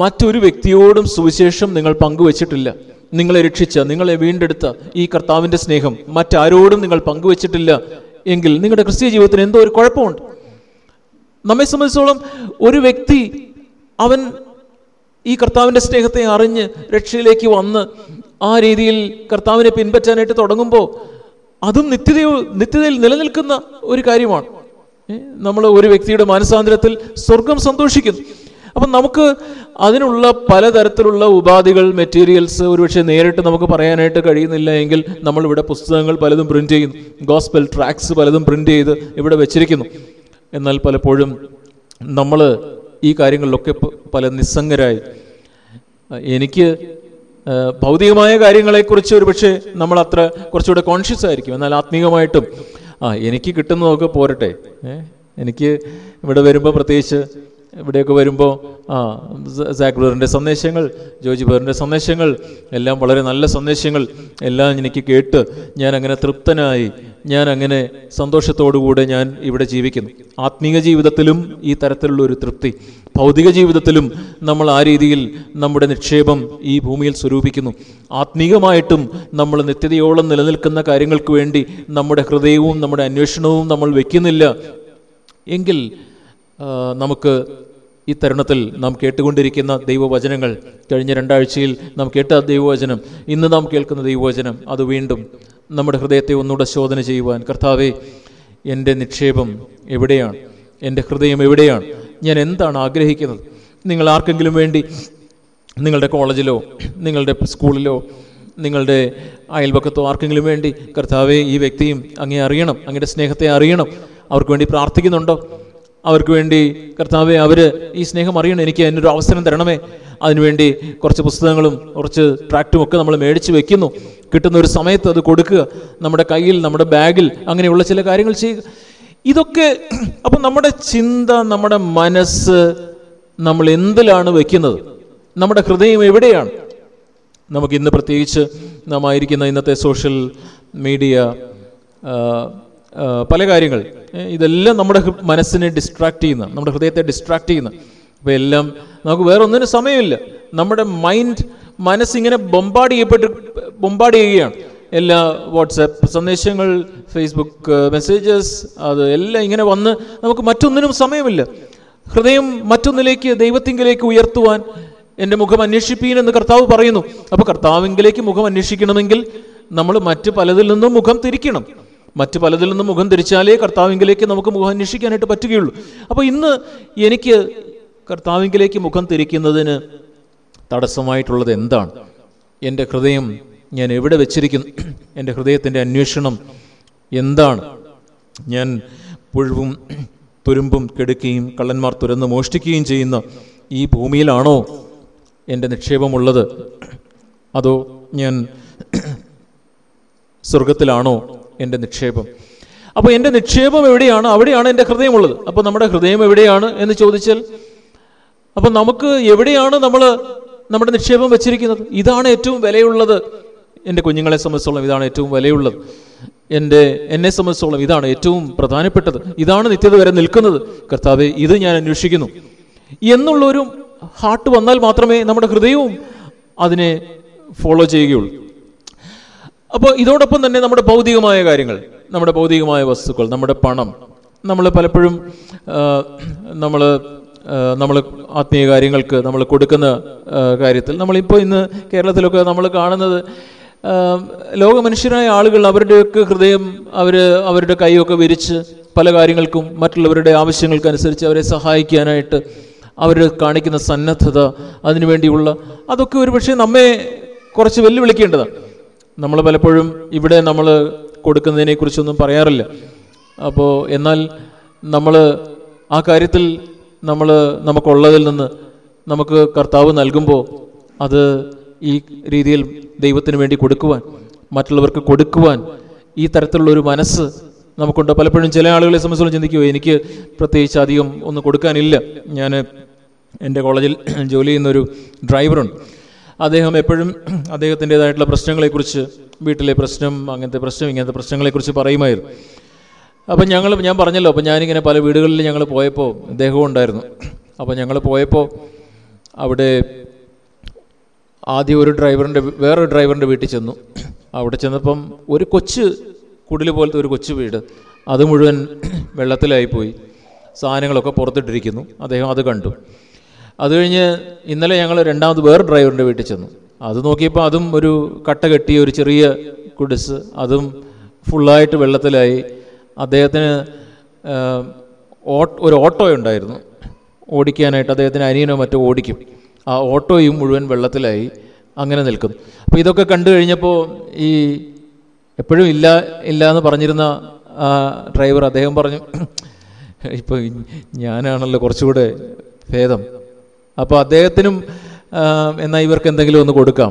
മറ്റൊരു വ്യക്തിയോടും സുവിശേഷം നിങ്ങൾ പങ്കുവച്ചിട്ടില്ല നിങ്ങളെ രക്ഷിച്ച നിങ്ങളെ വീണ്ടെടുത്ത ഈ കർത്താവിൻ്റെ സ്നേഹം മറ്റാരോടും നിങ്ങൾ പങ്കുവച്ചിട്ടില്ല എങ്കിൽ നിങ്ങളുടെ ക്രിസ്തീയ ജീവിതത്തിന് എന്തോ ഒരു കുഴപ്പമുണ്ട് നമ്മെ സംബന്ധിച്ചോളം ഒരു വ്യക്തി അവൻ ഈ കർത്താവിൻ്റെ സ്നേഹത്തെ അറിഞ്ഞ് രക്ഷയിലേക്ക് വന്ന് ആ രീതിയിൽ കർത്താവിനെ പിൻപറ്റാനായിട്ട് തുടങ്ങുമ്പോൾ അതും നിത്യത നിത്യതയിൽ നിലനിൽക്കുന്ന ഒരു കാര്യമാണ് നമ്മൾ ഒരു വ്യക്തിയുടെ മാനസാന്തരത്തിൽ സ്വർഗം സന്തോഷിക്കുന്നു അപ്പം നമുക്ക് അതിനുള്ള പലതരത്തിലുള്ള ഉപാധികൾ മെറ്റീരിയൽസ് ഒരുപക്ഷെ നേരിട്ട് നമുക്ക് പറയാനായിട്ട് കഴിയുന്നില്ല എങ്കിൽ നമ്മളിവിടെ പുസ്തകങ്ങൾ പലതും പ്രിൻറ്റ് ചെയ്യുന്നു ഗോസ്പെൽ ട്രാക്സ് പലതും പ്രിൻറ്റ് ചെയ്ത് ഇവിടെ വെച്ചിരിക്കുന്നു എന്നാൽ പലപ്പോഴും നമ്മൾ ഈ കാര്യങ്ങളിലൊക്കെ പല നിസ്സംഗരായി എനിക്ക് ഭൗതികമായ കാര്യങ്ങളെക്കുറിച്ച് ഒരു പക്ഷേ നമ്മൾ അത്ര കുറച്ചുകൂടെ കോൺഷ്യസ് ആയിരിക്കും എന്നാൽ ആത്മീയമായിട്ടും ആ എനിക്ക് കിട്ടുന്നതൊക്കെ പോരട്ടെ എനിക്ക് ഇവിടെ വരുമ്പോൾ പ്രത്യേകിച്ച് ഇവിടെയൊക്കെ വരുമ്പോൾ ആ സാക്ബറിൻ്റെ സന്ദേശങ്ങൾ ജോജി ബേറിൻ്റെ സന്ദേശങ്ങൾ എല്ലാം വളരെ നല്ല സന്ദേശങ്ങൾ എല്ലാം എനിക്ക് കേട്ട് ഞാൻ അങ്ങനെ തൃപ്തനായി ഞാൻ അങ്ങനെ സന്തോഷത്തോടുകൂടെ ഞാൻ ഇവിടെ ജീവിക്കുന്നു ആത്മീയ ജീവിതത്തിലും ഈ തരത്തിലുള്ള ഒരു തൃപ്തി ഭൗതിക ജീവിതത്തിലും നമ്മൾ ആ രീതിയിൽ നമ്മുടെ നിക്ഷേപം ഈ ഭൂമിയിൽ സ്വരൂപിക്കുന്നു ആത്മീകമായിട്ടും നമ്മൾ നിത്യതയോളം നിലനിൽക്കുന്ന കാര്യങ്ങൾക്ക് വേണ്ടി നമ്മുടെ ഹൃദയവും നമ്മുടെ അന്വേഷണവും നമ്മൾ വയ്ക്കുന്നില്ല എങ്കിൽ നമുക്ക് ഈ തരുണത്തിൽ നാം കേട്ടുകൊണ്ടിരിക്കുന്ന ദൈവവചനങ്ങൾ കഴിഞ്ഞ രണ്ടാഴ്ചയിൽ നാം കേട്ട ദൈവവചനം ഇന്ന് നാം കേൾക്കുന്ന ദൈവവചനം അത് വീണ്ടും നമ്മുടെ ഹൃദയത്തെ ഒന്നുകൂടെ ശോധന ചെയ്യുവാൻ കർത്താവെ എൻ്റെ നിക്ഷേപം എവിടെയാണ് എൻ്റെ ഹൃദയം എവിടെയാണ് ഞാൻ എന്താണ് ആഗ്രഹിക്കുന്നത് നിങ്ങൾ ആർക്കെങ്കിലും വേണ്ടി നിങ്ങളുടെ കോളേജിലോ നിങ്ങളുടെ സ്കൂളിലോ നിങ്ങളുടെ അയൽപക്കത്തോ ആർക്കെങ്കിലും വേണ്ടി കർത്താവെ ഈ വ്യക്തിയും അങ്ങേ അറിയണം അങ്ങയുടെ സ്നേഹത്തെ അറിയണം അവർക്ക് വേണ്ടി പ്രാർത്ഥിക്കുന്നുണ്ടോ അവർക്ക് വേണ്ടി കർത്താവെ അവർ ഈ സ്നേഹം അറിയണം എനിക്ക് അതിനൊരു അവസരം തരണമേ അതിനുവേണ്ടി കുറച്ച് പുസ്തകങ്ങളും കുറച്ച് ട്രാക്റ്റും ഒക്കെ നമ്മൾ മേടിച്ച് വെക്കുന്നു കിട്ടുന്ന ഒരു സമയത്ത് അത് കൊടുക്കുക നമ്മുടെ കയ്യിൽ നമ്മുടെ ബാഗിൽ അങ്ങനെയുള്ള ചില കാര്യങ്ങൾ ചെയ്യുക ഇതൊക്കെ അപ്പം നമ്മുടെ ചിന്ത നമ്മുടെ മനസ്സ് നമ്മൾ എന്തിലാണ് വെക്കുന്നത് നമ്മുടെ ഹൃദയം എവിടെയാണ് നമുക്ക് ഇന്ന് പ്രത്യേകിച്ച് നാം ആയിരിക്കുന്ന ഇന്നത്തെ സോഷ്യൽ മീഡിയ പല കാര്യങ്ങൾ ഇതെല്ലാം നമ്മുടെ മനസ്സിനെ ഡിസ്ട്രാക്ട് ചെയ്യുന്ന നമ്മുടെ ഹൃദയത്തെ ഡിസ്ട്രാക്ട് ചെയ്യുന്ന അപ്പോൾ എല്ലാം നമുക്ക് വേറെ ഒന്നിനും സമയമില്ല നമ്മുടെ മൈൻഡ് മനസ്സിങ്ങനെ ബൊമ്പാട് ചെയ്യപ്പെട്ട് ബൊമ്പാട് ചെയ്യുകയാണ് എല്ലാ വാട്സപ്പ് സന്ദേശങ്ങൾ ഫേസ്ബുക്ക് മെസ്സേജസ് അത് എല്ലാം ഇങ്ങനെ വന്ന് നമുക്ക് മറ്റൊന്നിനും സമയമില്ല ഹൃദയം മറ്റൊന്നിലേക്ക് ദൈവത്തിങ്കിലേക്ക് ഉയർത്തുവാൻ എൻ്റെ മുഖം അന്വേഷിപ്പീൻ എന്ന് കർത്താവ് പറയുന്നു അപ്പോൾ കർത്താവിങ്കിലേക്ക് മുഖം അന്വേഷിക്കണമെങ്കിൽ നമ്മൾ മറ്റ് പലതിൽ നിന്നും മുഖം തിരിക്കണം മറ്റ് പലതിൽ നിന്നും മുഖം തിരിച്ചാലേ കർത്താവിങ്കിലേക്ക് നമുക്ക് മുഖം അന്വേഷിക്കാനായിട്ട് പറ്റുകയുള്ളൂ അപ്പോൾ ഇന്ന് എനിക്ക് കർത്താവിങ്കിലേക്ക് മുഖം തിരിക്കുന്നതിന് തടസ്സമായിട്ടുള്ളത് എന്താണ് എൻ്റെ ഹൃദയം ഞാൻ എവിടെ വെച്ചിരിക്കുന്നു എൻ്റെ ഹൃദയത്തിൻ്റെ അന്വേഷണം എന്താണ് ഞാൻ പുഴുവും തുരുമ്പും കെടുക്കുകയും കള്ളന്മാർ തുരന്ന് മോഷ്ടിക്കുകയും ചെയ്യുന്ന ഈ ഭൂമിയിലാണോ എൻ്റെ നിക്ഷേപമുള്ളത് അതോ ഞാൻ സ്വർഗത്തിലാണോ എൻ്റെ നിക്ഷേപം അപ്പോൾ എൻ്റെ നിക്ഷേപം എവിടെയാണ് അവിടെയാണ് എൻ്റെ ഹൃദയമുള്ളത് അപ്പോൾ നമ്മുടെ ഹൃദയം എവിടെയാണ് എന്ന് ചോദിച്ചാൽ അപ്പോൾ നമുക്ക് എവിടെയാണ് നമ്മൾ നമ്മുടെ നിക്ഷേപം വെച്ചിരിക്കുന്നത് ഇതാണ് ഏറ്റവും വിലയുള്ളത് എൻ്റെ കുഞ്ഞുങ്ങളെ സംബന്ധിച്ചോളം ഇതാണ് ഏറ്റവും വിലയുള്ളത് എൻ്റെ എന്നെ സംബന്ധിച്ചോളം ഇതാണ് ഏറ്റവും പ്രധാനപ്പെട്ടത് ഇതാണ് നിത്യത വരെ നിൽക്കുന്നത് കർത്താവെ ഇത് ഞാൻ അന്വേഷിക്കുന്നു എന്നുള്ളൊരു ഹാർട്ട് വന്നാൽ മാത്രമേ നമ്മുടെ ഹൃദയവും അതിനെ ഫോളോ ചെയ്യുകയുള്ളൂ അപ്പോൾ ഇതോടൊപ്പം തന്നെ നമ്മുടെ ഭൗതികമായ കാര്യങ്ങൾ നമ്മുടെ ഭൗതികമായ വസ്തുക്കൾ നമ്മുടെ പണം നമ്മൾ പലപ്പോഴും നമ്മൾ നമ്മൾ ആത്മീയ കാര്യങ്ങൾക്ക് നമ്മൾ കൊടുക്കുന്ന കാര്യത്തിൽ നമ്മളിപ്പോൾ ഇന്ന് കേരളത്തിലൊക്കെ നമ്മൾ കാണുന്നത് ലോകമനുഷ്യരായ ആളുകൾ അവരുടെയൊക്കെ ഹൃദയം അവർ അവരുടെ കൈയൊക്കെ വിരിച്ച് പല കാര്യങ്ങൾക്കും മറ്റുള്ളവരുടെ ആവശ്യങ്ങൾക്കനുസരിച്ച് അവരെ സഹായിക്കാനായിട്ട് അവർ കാണിക്കുന്ന സന്നദ്ധത അതിനുവേണ്ടിയുള്ള അതൊക്കെ ഒരുപക്ഷെ നമ്മെ കുറച്ച് വെല്ലുവിളിക്കേണ്ടതാണ് നമ്മൾ പലപ്പോഴും ഇവിടെ നമ്മൾ കൊടുക്കുന്നതിനെക്കുറിച്ചൊന്നും പറയാറില്ല അപ്പോൾ എന്നാൽ നമ്മൾ ആ കാര്യത്തിൽ നമ്മൾ നമുക്കുള്ളതിൽ നിന്ന് നമുക്ക് കർത്താവ് നൽകുമ്പോൾ അത് ഈ രീതിയിൽ ദൈവത്തിന് വേണ്ടി കൊടുക്കുവാൻ മറ്റുള്ളവർക്ക് കൊടുക്കുവാൻ ഈ തരത്തിലുള്ള ഒരു മനസ്സ് നമുക്കുണ്ട് പലപ്പോഴും ചില ആളുകളെ സംബന്ധിച്ചോളം ചിന്തിക്കുമോ എനിക്ക് പ്രത്യേകിച്ച് അധികം ഒന്നും കൊടുക്കാനില്ല ഞാൻ എൻ്റെ കോളേജിൽ ജോലി ചെയ്യുന്നൊരു ഡ്രൈവറുണ്ട് അദ്ദേഹം എപ്പോഴും അദ്ദേഹത്തിൻ്റെതായിട്ടുള്ള പ്രശ്നങ്ങളെക്കുറിച്ച് വീട്ടിലെ പ്രശ്നം അങ്ങനത്തെ പ്രശ്നം ഇങ്ങനത്തെ പ്രശ്നങ്ങളെക്കുറിച്ച് പറയുമായിരുന്നു അപ്പം ഞങ്ങൾ ഞാൻ പറഞ്ഞല്ലോ അപ്പം ഞാനിങ്ങനെ പല വീടുകളിൽ ഞങ്ങൾ പോയപ്പോൾ അദ്ദേഹവും ഉണ്ടായിരുന്നു അപ്പോൾ ഞങ്ങൾ പോയപ്പോൾ അവിടെ ആദ്യം ഒരു ഡ്രൈവറിൻ്റെ വേറൊരു ഡ്രൈവറിൻ്റെ വീട്ടിൽ ചെന്നു അവിടെ ചെന്നപ്പം ഒരു കൊച്ച് കുടിൽ പോലത്തെ ഒരു കൊച്ചു വീട് അത് മുഴുവൻ വെള്ളത്തിലായിപ്പോയി സാധനങ്ങളൊക്കെ പുറത്തിട്ടിരിക്കുന്നു അദ്ദേഹം അത് കണ്ടു അത് കഴിഞ്ഞ് ഇന്നലെ ഞങ്ങൾ രണ്ടാമത് വേറെ ഡ്രൈവറിൻ്റെ വീട്ടിൽ ചെന്നു അത് നോക്കിയപ്പോൾ അതും ഒരു കട്ട കെട്ടിയ ഒരു ചെറിയ കുടിസ് അതും ഫുള്ളായിട്ട് വെള്ളത്തിലായി അദ്ദേഹത്തിന് ഒരു ഓട്ടോ ഉണ്ടായിരുന്നു ഓടിക്കാനായിട്ട് അദ്ദേഹത്തിന് അനിയനോ മറ്റോ ഓടിക്കും ആ ഓട്ടോയും മുഴുവൻ വെള്ളത്തിലായി അങ്ങനെ നിൽക്കും അപ്പോൾ ഇതൊക്കെ കണ്ടു കഴിഞ്ഞപ്പോൾ ഈ എപ്പോഴും ഇല്ല ഇല്ല എന്ന് പറഞ്ഞിരുന്ന ഡ്രൈവർ അദ്ദേഹം പറഞ്ഞു ഇപ്പോൾ ഞാനാണല്ലോ കുറച്ചുകൂടെ ഭേദം അപ്പോൾ അദ്ദേഹത്തിനും എന്നാൽ ഇവർക്ക് എന്തെങ്കിലും ഒന്ന് കൊടുക്കാം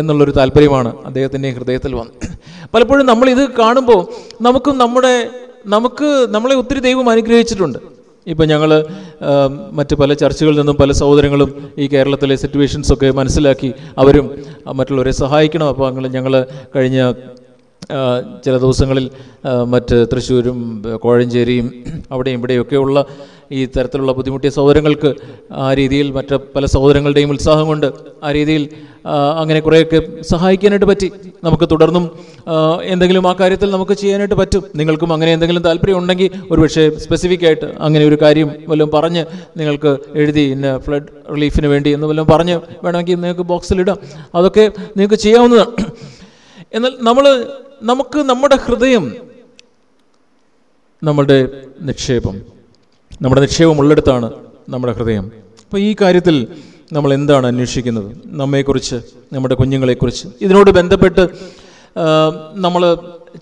എന്നുള്ളൊരു താല്പര്യമാണ് അദ്ദേഹത്തിൻ്റെ ഹൃദയത്തിൽ വന്നത് പലപ്പോഴും നമ്മൾ ഇത് കാണുമ്പോൾ നമുക്കും നമ്മുടെ നമുക്ക് നമ്മളെ ഒത്തിരി ദൈവം അനുഗ്രഹിച്ചിട്ടുണ്ട് ഇപ്പം ഞങ്ങൾ മറ്റ് പല ചർച്ചകളിൽ നിന്നും പല സഹോദരങ്ങളും ഈ കേരളത്തിലെ സിറ്റുവേഷൻസൊക്കെ മനസ്സിലാക്കി അവരും മറ്റുള്ളവരെ സഹായിക്കണം അപ്പോൾ അങ്ങനെ ഞങ്ങൾ കഴിഞ്ഞ ചില ദിവസങ്ങളിൽ മറ്റ് തൃശ്ശൂരും കോഴഞ്ചേരിയും അവിടെയും ഇവിടെയൊക്കെയുള്ള ഈ തരത്തിലുള്ള ബുദ്ധിമുട്ടിയ സഹോദരങ്ങൾക്ക് ആ രീതിയിൽ മറ്റ് പല സഹോദരങ്ങളുടെയും ഉത്സാഹം കൊണ്ട് ആ രീതിയിൽ അങ്ങനെ കുറേയൊക്കെ സഹായിക്കാനായിട്ട് പറ്റി നമുക്ക് തുടർന്നും എന്തെങ്കിലും ആ കാര്യത്തിൽ നമുക്ക് ചെയ്യാനായിട്ട് പറ്റും നിങ്ങൾക്കും അങ്ങനെ എന്തെങ്കിലും താല്പര്യം ഉണ്ടെങ്കിൽ ഒരുപക്ഷെ സ്പെസിഫിക് ആയിട്ട് അങ്ങനെ ഒരു കാര്യം വല്ലതും പറഞ്ഞ് നിങ്ങൾക്ക് എഴുതി ഇന്ന ഫ്ലഡ് റിലീഫിന് വേണ്ടി എന്ന് വല്ലതും പറഞ്ഞ് വേണമെങ്കിൽ നിങ്ങൾക്ക് ബോക്സിലിടാം അതൊക്കെ നിങ്ങൾക്ക് ചെയ്യാവുന്നതാണ് എന്നാൽ നമ്മൾ നമുക്ക് നമ്മുടെ ഹൃദയം നമ്മുടെ നിക്ഷേപം നമ്മുടെ നിക്ഷേപം ഉള്ളിടത്താണ് നമ്മുടെ ഹൃദയം അപ്പോൾ ഈ കാര്യത്തിൽ നമ്മൾ എന്താണ് അന്വേഷിക്കുന്നത് നമ്മെക്കുറിച്ച് നമ്മുടെ കുഞ്ഞുങ്ങളെക്കുറിച്ച് ഇതിനോട് ബന്ധപ്പെട്ട് നമ്മൾ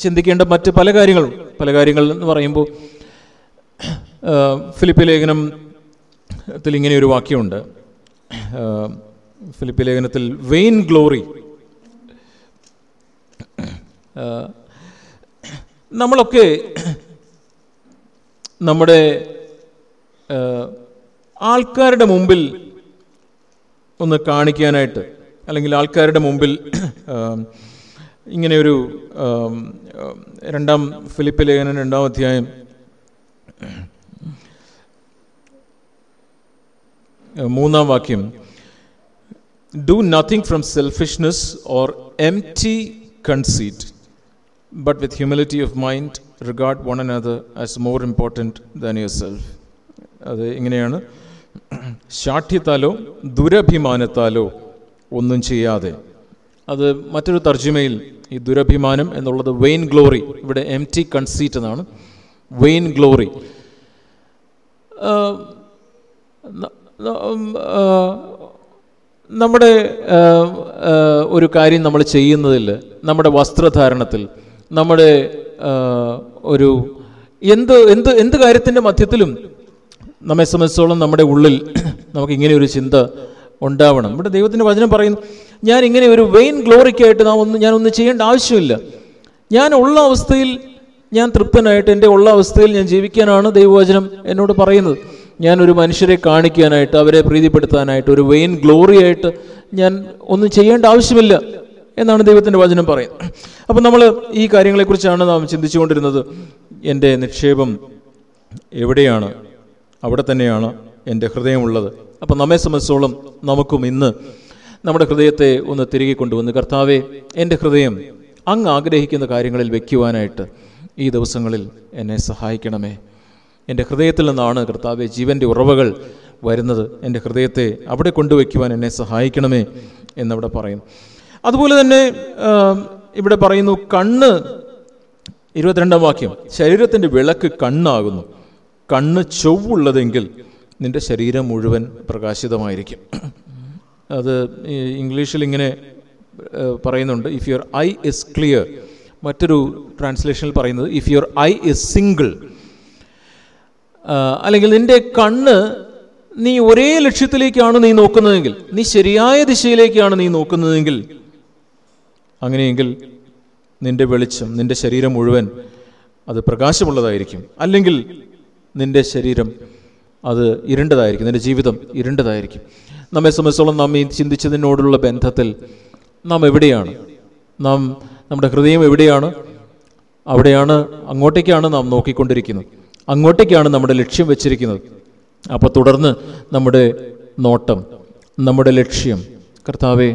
ചിന്തിക്കേണ്ട മറ്റ് പല കാര്യങ്ങളും പല കാര്യങ്ങൾ എന്ന് പറയുമ്പോൾ ഫിലിപ്പ് ലേഖനത്തിൽ ഇങ്ങനെ ഒരു വാക്യമുണ്ട് ഫിലിപ്പ് ലേഖനത്തിൽ വെയിൻ ഗ്ലോറി നമ്മളൊക്കെ നമ്മുടെ ആൾക്കാരുടെ മുമ്പിൽ ഒന്ന് കാണിക്കാനായിട്ട് അല്ലെങ്കിൽ ആൾക്കാരുടെ മുമ്പിൽ ഇങ്ങനെയൊരു രണ്ടാം ഫിലിപ്പ് ലേഖന രണ്ടാം അധ്യായം മൂന്നാം വാക്യം do nothing from selfishness or M T conceit but with humility of mind, regard one another as more important than yourself. അത് ഇങ്ങനെയാണ് ശാഠ്യത്താലോ ദുരഭിമാനത്താലോ ഒന്നും ചെയ്യാതെ അത് മറ്റൊരു തർജ്ജിമയിൽ ഈ ദുരഭിമാനം എന്നുള്ളത് വെയിൻ ഗ്ലോറി ഇവിടെ എം ടി കൺസീറ്റ് എന്നാണ് വെയിൻ ഗ്ലോറി നമ്മുടെ ഒരു കാര്യം നമ്മൾ ചെയ്യുന്നതിൽ നമ്മുടെ വസ്ത്രധാരണത്തിൽ നമ്മുടെ ഒരു എന്ത് എന്ത് എന്ത് കാര്യത്തിൻ്റെ മധ്യത്തിലും നമ്മെ സംബന്ധിച്ചോളം നമ്മുടെ ഉള്ളിൽ നമുക്ക് ഇങ്ങനെ ഒരു ചിന്ത ഉണ്ടാവണം നമ്മുടെ ദൈവത്തിൻ്റെ വചനം പറയുന്നു ഞാൻ ഇങ്ങനെ ഒരു വെയിൻ ഗ്ലോറിക്കായിട്ട് നാം ഒന്ന് ഞാനൊന്നും ചെയ്യേണ്ട ആവശ്യമില്ല ഞാൻ ഉള്ള അവസ്ഥയിൽ ഞാൻ തൃപ്തനായിട്ട് എൻ്റെ ഉള്ള അവസ്ഥയിൽ ഞാൻ ജീവിക്കാനാണ് ദൈവവചനം എന്നോട് പറയുന്നത് ഞാനൊരു മനുഷ്യരെ കാണിക്കാനായിട്ട് അവരെ പ്രീതിപ്പെടുത്താനായിട്ട് ഒരു വെയിൻ ഗ്ലോറിയായിട്ട് ഞാൻ ഒന്നും ചെയ്യേണ്ട ആവശ്യമില്ല എന്നാണ് ദൈവത്തിൻ്റെ വചനം പറയുന്നത് അപ്പോൾ നമ്മൾ ഈ കാര്യങ്ങളെക്കുറിച്ചാണ് നാം ചിന്തിച്ചുകൊണ്ടിരുന്നത് എൻ്റെ നിക്ഷേപം എവിടെയാണ് അവിടെ തന്നെയാണ് എൻ്റെ ഹൃദയമുള്ളത് അപ്പം നമ്മെ സംബന്ധിച്ചോളം നമുക്കും ഇന്ന് നമ്മുടെ ഹൃദയത്തെ ഒന്ന് തിരികെ കൊണ്ടുവന്ന് കർത്താവെ എൻ്റെ ഹൃദയം അങ്ങ് ആഗ്രഹിക്കുന്ന കാര്യങ്ങളിൽ വയ്ക്കുവാനായിട്ട് ഈ ദിവസങ്ങളിൽ എന്നെ സഹായിക്കണമേ എൻ്റെ ഹൃദയത്തിൽ നിന്നാണ് കർത്താവെ ജീവൻ്റെ ഉറവകൾ വരുന്നത് എൻ്റെ ഹൃദയത്തെ അവിടെ കൊണ്ടുവയ്ക്കുവാൻ എന്നെ സഹായിക്കണമേ എന്നവിടെ പറയും അതുപോലെ തന്നെ ഇവിടെ പറയുന്നു കണ്ണ് ഇരുപത്തിരണ്ടാം വാക്യം ശരീരത്തിൻ്റെ വിളക്ക് കണ്ണാകുന്നു കണ്ണ് ചൊവ്വുള്ളതെങ്കിൽ നിന്റെ ശരീരം മുഴുവൻ പ്രകാശിതമായിരിക്കും അത് ഇംഗ്ലീഷിൽ ഇങ്ങനെ പറയുന്നുണ്ട് if your eye is clear മറ്റൊരു ട്രാൻസ്ലേഷനിൽ പറയുന്നത് if your eye is single അല്ലെങ്കിൽ നിൻ്റെ കണ്ണ് നീ ഒരേ ലക്ഷ്യത്തിലേക്കാണ് നീ നോക്കുന്നതെങ്കിൽ നീ ശരിയായ ദിശയിലേക്കാണ് നീ നോക്കുന്നതെങ്കിൽ അങ്ങനെയെങ്കിൽ നിന്റെ വെളിച്ചം നിന്റെ ശരീരം മുഴുവൻ അത് പ്രകാശമുള്ളതായിരിക്കും അല്ലെങ്കിൽ നിന്റെ ശരീരം അത് ഇരുണ്ടതായിരിക്കും നിന്റെ ജീവിതം ഇരുണ്ടതായിരിക്കും നമ്മെ സംബന്ധിച്ചോളം നാം ഈ ചിന്തിച്ചതിനോടുള്ള ബന്ധത്തിൽ നാം എവിടെയാണ് നാം നമ്മുടെ ഹൃദയം എവിടെയാണ് അവിടെയാണ് അങ്ങോട്ടേക്കാണ് നാം നോക്കിക്കൊണ്ടിരിക്കുന്നത് അങ്ങോട്ടേക്കാണ് നമ്മുടെ ലക്ഷ്യം വെച്ചിരിക്കുന്നത് അപ്പോൾ തുടർന്ന് നമ്മുടെ നോട്ടം നമ്മുടെ ലക്ഷ്യം കർത്താവെ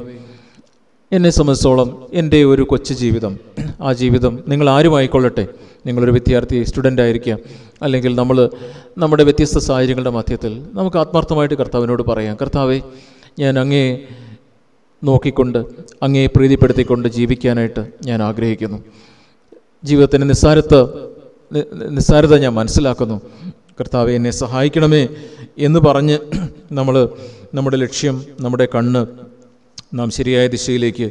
എന്നെ സംബന്ധിച്ചോളം എൻ്റെ ഒരു കൊച്ചു ജീവിതം ആ ജീവിതം നിങ്ങൾ ആരുമായിക്കൊള്ളട്ടെ നിങ്ങളൊരു വിദ്യാർത്ഥി സ്റ്റുഡൻ്റ് ആയിരിക്കുക അല്ലെങ്കിൽ നമ്മൾ നമ്മുടെ വ്യത്യസ്ത സാഹചര്യങ്ങളുടെ മധ്യത്തിൽ നമുക്ക് ആത്മാർത്ഥമായിട്ട് കർത്താവിനോട് പറയാം കർത്താവെ ഞാൻ അങ്ങേ നോക്കിക്കൊണ്ട് അങ്ങേ പ്രീതിപ്പെടുത്തിക്കൊണ്ട് ജീവിക്കാനായിട്ട് ഞാൻ ആഗ്രഹിക്കുന്നു ജീവിതത്തിൻ്റെ നിസ്സാരത്ത് നിസ്സാരത ഞാൻ മനസ്സിലാക്കുന്നു കർത്താവ് എന്നെ സഹായിക്കണമേ എന്ന് പറഞ്ഞ് നമ്മൾ നമ്മുടെ ലക്ഷ്യം നമ്മുടെ കണ്ണ് നാം ശരിയായ ദിശയിലേക്ക്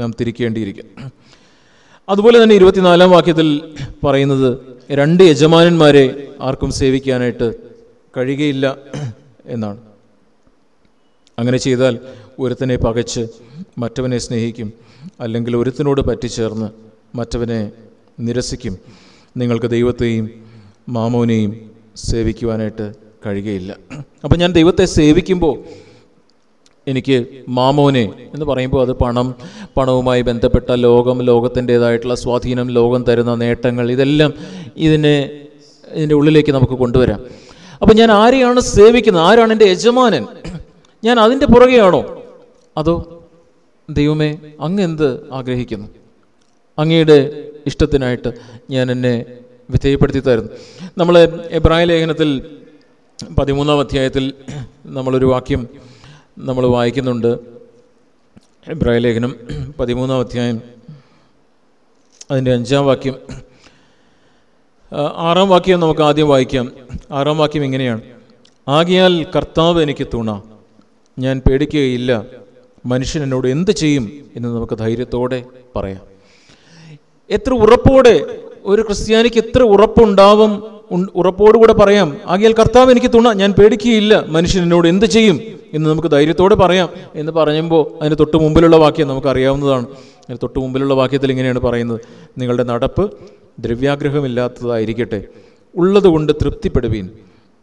നാം തിരിക്കേണ്ടിയിരിക്കും അതുപോലെ തന്നെ ഇരുപത്തിനാലാം വാക്യത്തിൽ പറയുന്നത് രണ്ട് യജമാനന്മാരെ ആർക്കും സേവിക്കാനായിട്ട് കഴിയുകയില്ല എന്നാണ് അങ്ങനെ ചെയ്താൽ ഒരുത്തനെ പകച്ച് മറ്റവനെ സ്നേഹിക്കും അല്ലെങ്കിൽ ഒരുത്തനോട് പറ്റിച്ചേർന്ന് മറ്റവനെ നിരസിക്കും നിങ്ങൾക്ക് ദൈവത്തെയും മാമോനെയും സേവിക്കുവാനായിട്ട് കഴിയുകയില്ല അപ്പം ഞാൻ ദൈവത്തെ സേവിക്കുമ്പോൾ എനിക്ക് മാമോനെ എന്ന് പറയുമ്പോൾ അത് പണം പണവുമായി ബന്ധപ്പെട്ട ലോകം ലോകത്തിൻ്റെതായിട്ടുള്ള സ്വാധീനം ലോകം തരുന്ന നേട്ടങ്ങൾ ഇതെല്ലാം ഇതിനെ ഇതിൻ്റെ ഉള്ളിലേക്ക് നമുക്ക് കൊണ്ടുവരാം അപ്പോൾ ഞാൻ ആരെയാണ് സേവിക്കുന്നത് ആരാണ് എൻ്റെ യജമാനൻ ഞാൻ അതിൻ്റെ പുറകെയാണോ അതോ ദൈവമേ അങ്ങ് എന്ത് ആഗ്രഹിക്കുന്നു അങ്ങയുടെ ഇഷ്ടത്തിനായിട്ട് ഞാൻ എന്നെ വിധേയപ്പെടുത്തി തരുന്നു നമ്മൾ എബ്രായ ലേഖനത്തിൽ പതിമൂന്നാം അധ്യായത്തിൽ നമ്മളൊരു വാക്യം നമ്മൾ വായിക്കുന്നുണ്ട് ലേഖനം പതിമൂന്നാം അധ്യായം അതിൻ്റെ അഞ്ചാം വാക്യം ആറാം വാക്യം നമുക്ക് ആദ്യം വായിക്കാം ആറാം വാക്യം ഇങ്ങനെയാണ് ആകിയാൽ കർത്താവ് എനിക്ക് തുണ ഞാൻ പേടിക്കുകയില്ല മനുഷ്യൻ എന്നോട് എന്ത് ചെയ്യും എന്ന് നമുക്ക് ധൈര്യത്തോടെ പറയാം എത്ര ഉറപ്പോടെ ഒരു ക്രിസ്ത്യാനിക്ക് എത്ര ഉറപ്പുണ്ടാവും ഉറപ്പോടുകൂടെ പറയാം ആകിയാൽ കർത്താവ് എനിക്ക് തുണ ഞാൻ പേടിക്കുകയില്ല മനുഷ്യൻ എന്നോട് എന്ത് ചെയ്യും എന്ന് നമുക്ക് ധൈര്യത്തോടെ പറയാം എന്ന് പറയുമ്പോൾ അതിന് തൊട്ട് മുമ്പിലുള്ള വാക്യം നമുക്കറിയാവുന്നതാണ് അതിന് തൊട്ട് മുമ്പിലുള്ള വാക്യത്തിൽ ഇങ്ങനെയാണ് പറയുന്നത് നിങ്ങളുടെ നടപ്പ് ദ്രവ്യാഗ്രഹമില്ലാത്തതായിരിക്കട്ടെ ഉള്ളതുകൊണ്ട് തൃപ്തിപ്പെടുവീൻ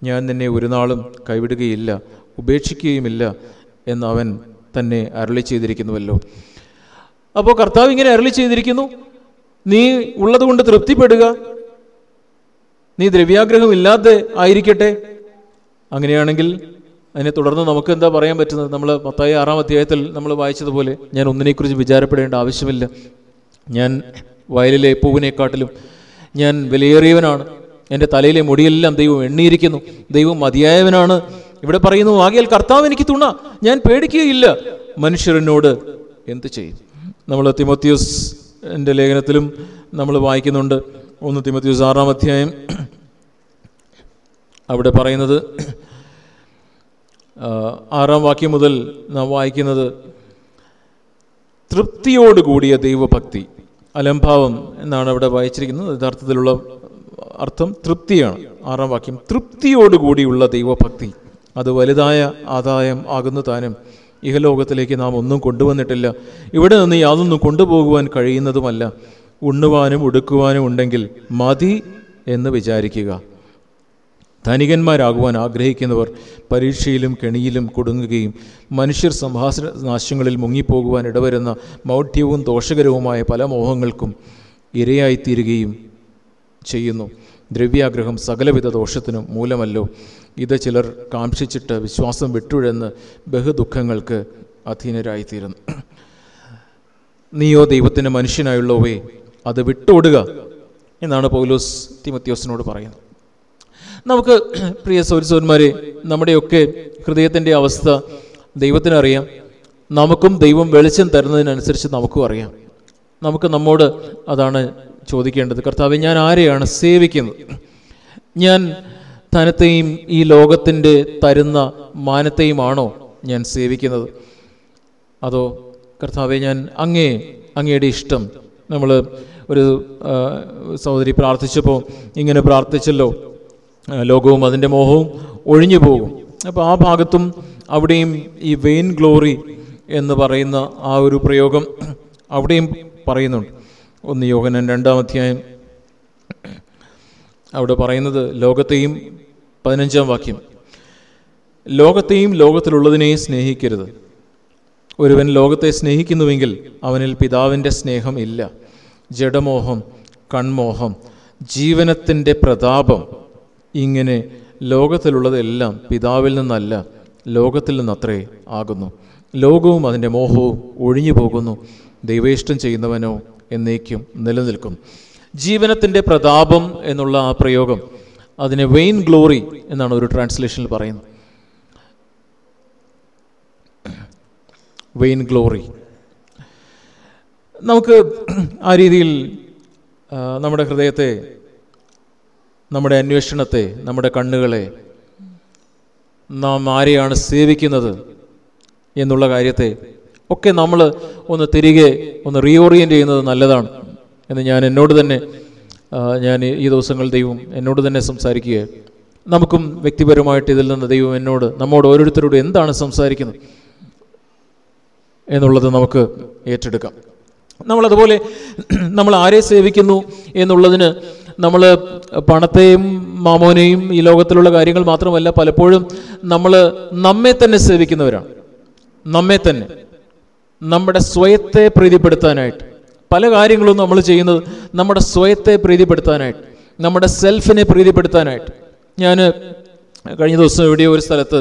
ഞാൻ നിന്നെ ഒരു നാളും കൈവിടുകയില്ല ഉപേക്ഷിക്കുകയുമില്ല എന്ന് അവൻ തന്നെ അരളി ചെയ്തിരിക്കുന്നുവല്ലോ അപ്പോൾ കർത്താവ് ഇങ്ങനെ അരളി ചെയ്തിരിക്കുന്നു നീ ഉള്ളതുകൊണ്ട് തൃപ്തിപ്പെടുക നീ ദ്രവ്യാഗ്രഹമില്ലാതെ ആയിരിക്കട്ടെ അങ്ങനെയാണെങ്കിൽ അതിനെ തുടർന്ന് നമുക്ക് എന്താ പറയാൻ പറ്റുന്നത് നമ്മൾ പത്തായി ആറാം അധ്യായത്തിൽ നമ്മൾ വായിച്ചതുപോലെ ഞാൻ ഒന്നിനെക്കുറിച്ച് വിചാരപ്പെടേണ്ട ആവശ്യമില്ല ഞാൻ വയലിലെ പൂവിനെക്കാട്ടിലും ഞാൻ വിലയേറിയവനാണ് എൻ്റെ തലയിലെ മുടിയെല്ലാം ദൈവം എണ്ണിയിരിക്കുന്നു ദൈവം മതിയായവനാണ് ഇവിടെ പറയുന്നു ആകിയാൽ കർത്താവ് എനിക്ക് തുണ ഞാൻ പേടിക്കുകയില്ല മനുഷ്യരനോട് എന്ത് ചെയ്യും നമ്മൾ തിമോത്യൂസ് എൻ്റെ ലേഖനത്തിലും നമ്മൾ വായിക്കുന്നുണ്ട് ഒന്ന് തിമത്യൂസ് ആറാം അധ്യായം അവിടെ പറയുന്നത് ആറാം വാക്യം മുതൽ നാം വായിക്കുന്നത് തൃപ്തിയോട് കൂടിയ ദൈവഭക്തി അലംഭാവം എന്നാണ് അവിടെ വായിച്ചിരിക്കുന്നത് യഥാർത്ഥത്തിലുള്ള അർത്ഥം തൃപ്തിയാണ് ആറാം വാക്യം തൃപ്തിയോടുകൂടിയുള്ള ദൈവഭക്തി അത് വലുതായ ആദായം ആകുന്നു താനും ഇഹലോകത്തിലേക്ക് നാം ഒന്നും കൊണ്ടുവന്നിട്ടില്ല ഇവിടെ നിന്ന് യാതൊന്നും കൊണ്ടുപോകുവാൻ കഴിയുന്നതുമല്ല ഉണ്ണുവാനും ഉടുക്കുവാനും ഉണ്ടെങ്കിൽ മതി എന്ന് വിചാരിക്കുക ധനികന്മാരാകുവാൻ ആഗ്രഹിക്കുന്നവർ പരീക്ഷയിലും കെണിയിലും കുടുങ്ങുകയും മനുഷ്യർ സംഹാസ നാശങ്ങളിൽ മുങ്ങിപ്പോകുവാൻ ഇടവരുന്ന മൗഢ്യവും ദോഷകരവുമായ പല മോഹങ്ങൾക്കും ഇരയായിത്തീരുകയും ചെയ്യുന്നു ദ്രവ്യാഗ്രഹം സകലവിധ ദോഷത്തിനും മൂലമല്ലോ ഇത് ചിലർ കാംക്ഷിച്ചിട്ട് വിശ്വാസം വിട്ടുഴന്ന് ബഹുദുഃഖങ്ങൾക്ക് അധീനരായിത്തീരുന്നു നീയോ ദൈവത്തിൻ്റെ മനുഷ്യനായുള്ളവേ അത് വിട്ടോടുക എന്നാണ് പൗലോസ് തിമത്യോസിനോട് പറയുന്നത് നമുക്ക് പ്രിയ സൗരസവന്മാരെ നമ്മുടെയൊക്കെ ഹൃദയത്തിൻ്റെ അവസ്ഥ ദൈവത്തിനറിയാം നമുക്കും ദൈവം വെളിച്ചം തരുന്നതിനനുസരിച്ച് നമുക്കും അറിയാം നമുക്ക് നമ്മോട് അതാണ് ചോദിക്കേണ്ടത് കർത്താവ് ഞാൻ ആരെയാണ് സേവിക്കുന്നത് ഞാൻ ധനത്തെയും ഈ ലോകത്തിൻ്റെ തരുന്ന മാനത്തെയുമാണോ ഞാൻ സേവിക്കുന്നത് അതോ കർത്താവെ ഞാൻ അങ്ങേ അങ്ങയുടെ ഇഷ്ടം നമ്മൾ ഒരു സഹോദരി പ്രാർത്ഥിച്ചപ്പോൾ ഇങ്ങനെ പ്രാർത്ഥിച്ചല്ലോ ലോകവും അതിൻ്റെ മോഹവും ഒഴിഞ്ഞു പോകും അപ്പോൾ ആ ഭാഗത്തും അവിടെയും ഈ വെയിൻ ഗ്ലോറി എന്ന് പറയുന്ന ആ ഒരു പ്രയോഗം അവിടെയും പറയുന്നുണ്ട് ഒന്ന് യോഗനൻ രണ്ടാം അധ്യായം അവിടെ പറയുന്നത് ലോകത്തെയും പതിനഞ്ചാം വാക്യം ലോകത്തെയും ലോകത്തിലുള്ളതിനെയും സ്നേഹിക്കരുത് ഒരുവൻ ലോകത്തെ സ്നേഹിക്കുന്നുവെങ്കിൽ അവനിൽ പിതാവിൻ്റെ സ്നേഹം ഇല്ല ജഡമോഹം കൺമോഹം ജീവനത്തിൻ്റെ പ്രതാപം ഇങ്ങനെ ലോകത്തിലുള്ളതെല്ലാം പിതാവിൽ നിന്നല്ല ലോകത്തിൽ നിന്നത്രേ ആകുന്നു ലോകവും അതിൻ്റെ മോഹവും ഒഴിഞ്ഞു പോകുന്നു ദൈവേഷ്ടം ചെയ്യുന്നവനോ എന്നേക്കും നിലനിൽക്കും ജീവനത്തിൻ്റെ പ്രതാപം എന്നുള്ള ആ പ്രയോഗം അതിനെ വെയിൻ ഗ്ലോറി എന്നാണ് ഒരു ട്രാൻസ്ലേഷനിൽ പറയുന്നത് വെയിൻ ഗ്ലോറി നമുക്ക് ആ രീതിയിൽ നമ്മുടെ ഹൃദയത്തെ നമ്മുടെ അന്വേഷണത്തെ നമ്മുടെ കണ്ണുകളെ നാം ആരെയാണ് സേവിക്കുന്നത് എന്നുള്ള കാര്യത്തെ ഒക്കെ നമ്മൾ ഒന്ന് തിരികെ ഒന്ന് റീഓറിയൻ്റ് ചെയ്യുന്നത് നല്ലതാണ് എന്ന് ഞാൻ എന്നോട് തന്നെ ഞാൻ ഈ ദിവസങ്ങൾ ദൈവം എന്നോട് തന്നെ സംസാരിക്കുക നമുക്കും വ്യക്തിപരമായിട്ട് ഇതിൽ നിന്ന് ദൈവം എന്നോട് നമ്മോട് ഓരോരുത്തരോട് എന്താണ് സംസാരിക്കുന്നത് എന്നുള്ളത് നമുക്ക് ഏറ്റെടുക്കാം നമ്മളതുപോലെ നമ്മൾ ആരെ സേവിക്കുന്നു എന്നുള്ളതിന് നമ്മൾ പണത്തെയും മാമോനെയും ഈ ലോകത്തിലുള്ള കാര്യങ്ങൾ മാത്രമല്ല പലപ്പോഴും നമ്മൾ നമ്മെ തന്നെ സേവിക്കുന്നവരാണ് നമ്മെ തന്നെ നമ്മുടെ സ്വയത്തെ പ്രീതിപ്പെടുത്താനായിട്ട് പല കാര്യങ്ങളും നമ്മൾ ചെയ്യുന്നത് നമ്മുടെ സ്വയത്തെ പ്രീതിപ്പെടുത്താനായിട്ട് നമ്മുടെ സെൽഫിനെ പ്രീതിപ്പെടുത്താനായിട്ട് ഞാൻ കഴിഞ്ഞ ദിവസം എവിടെയോ ഒരു സ്ഥലത്ത്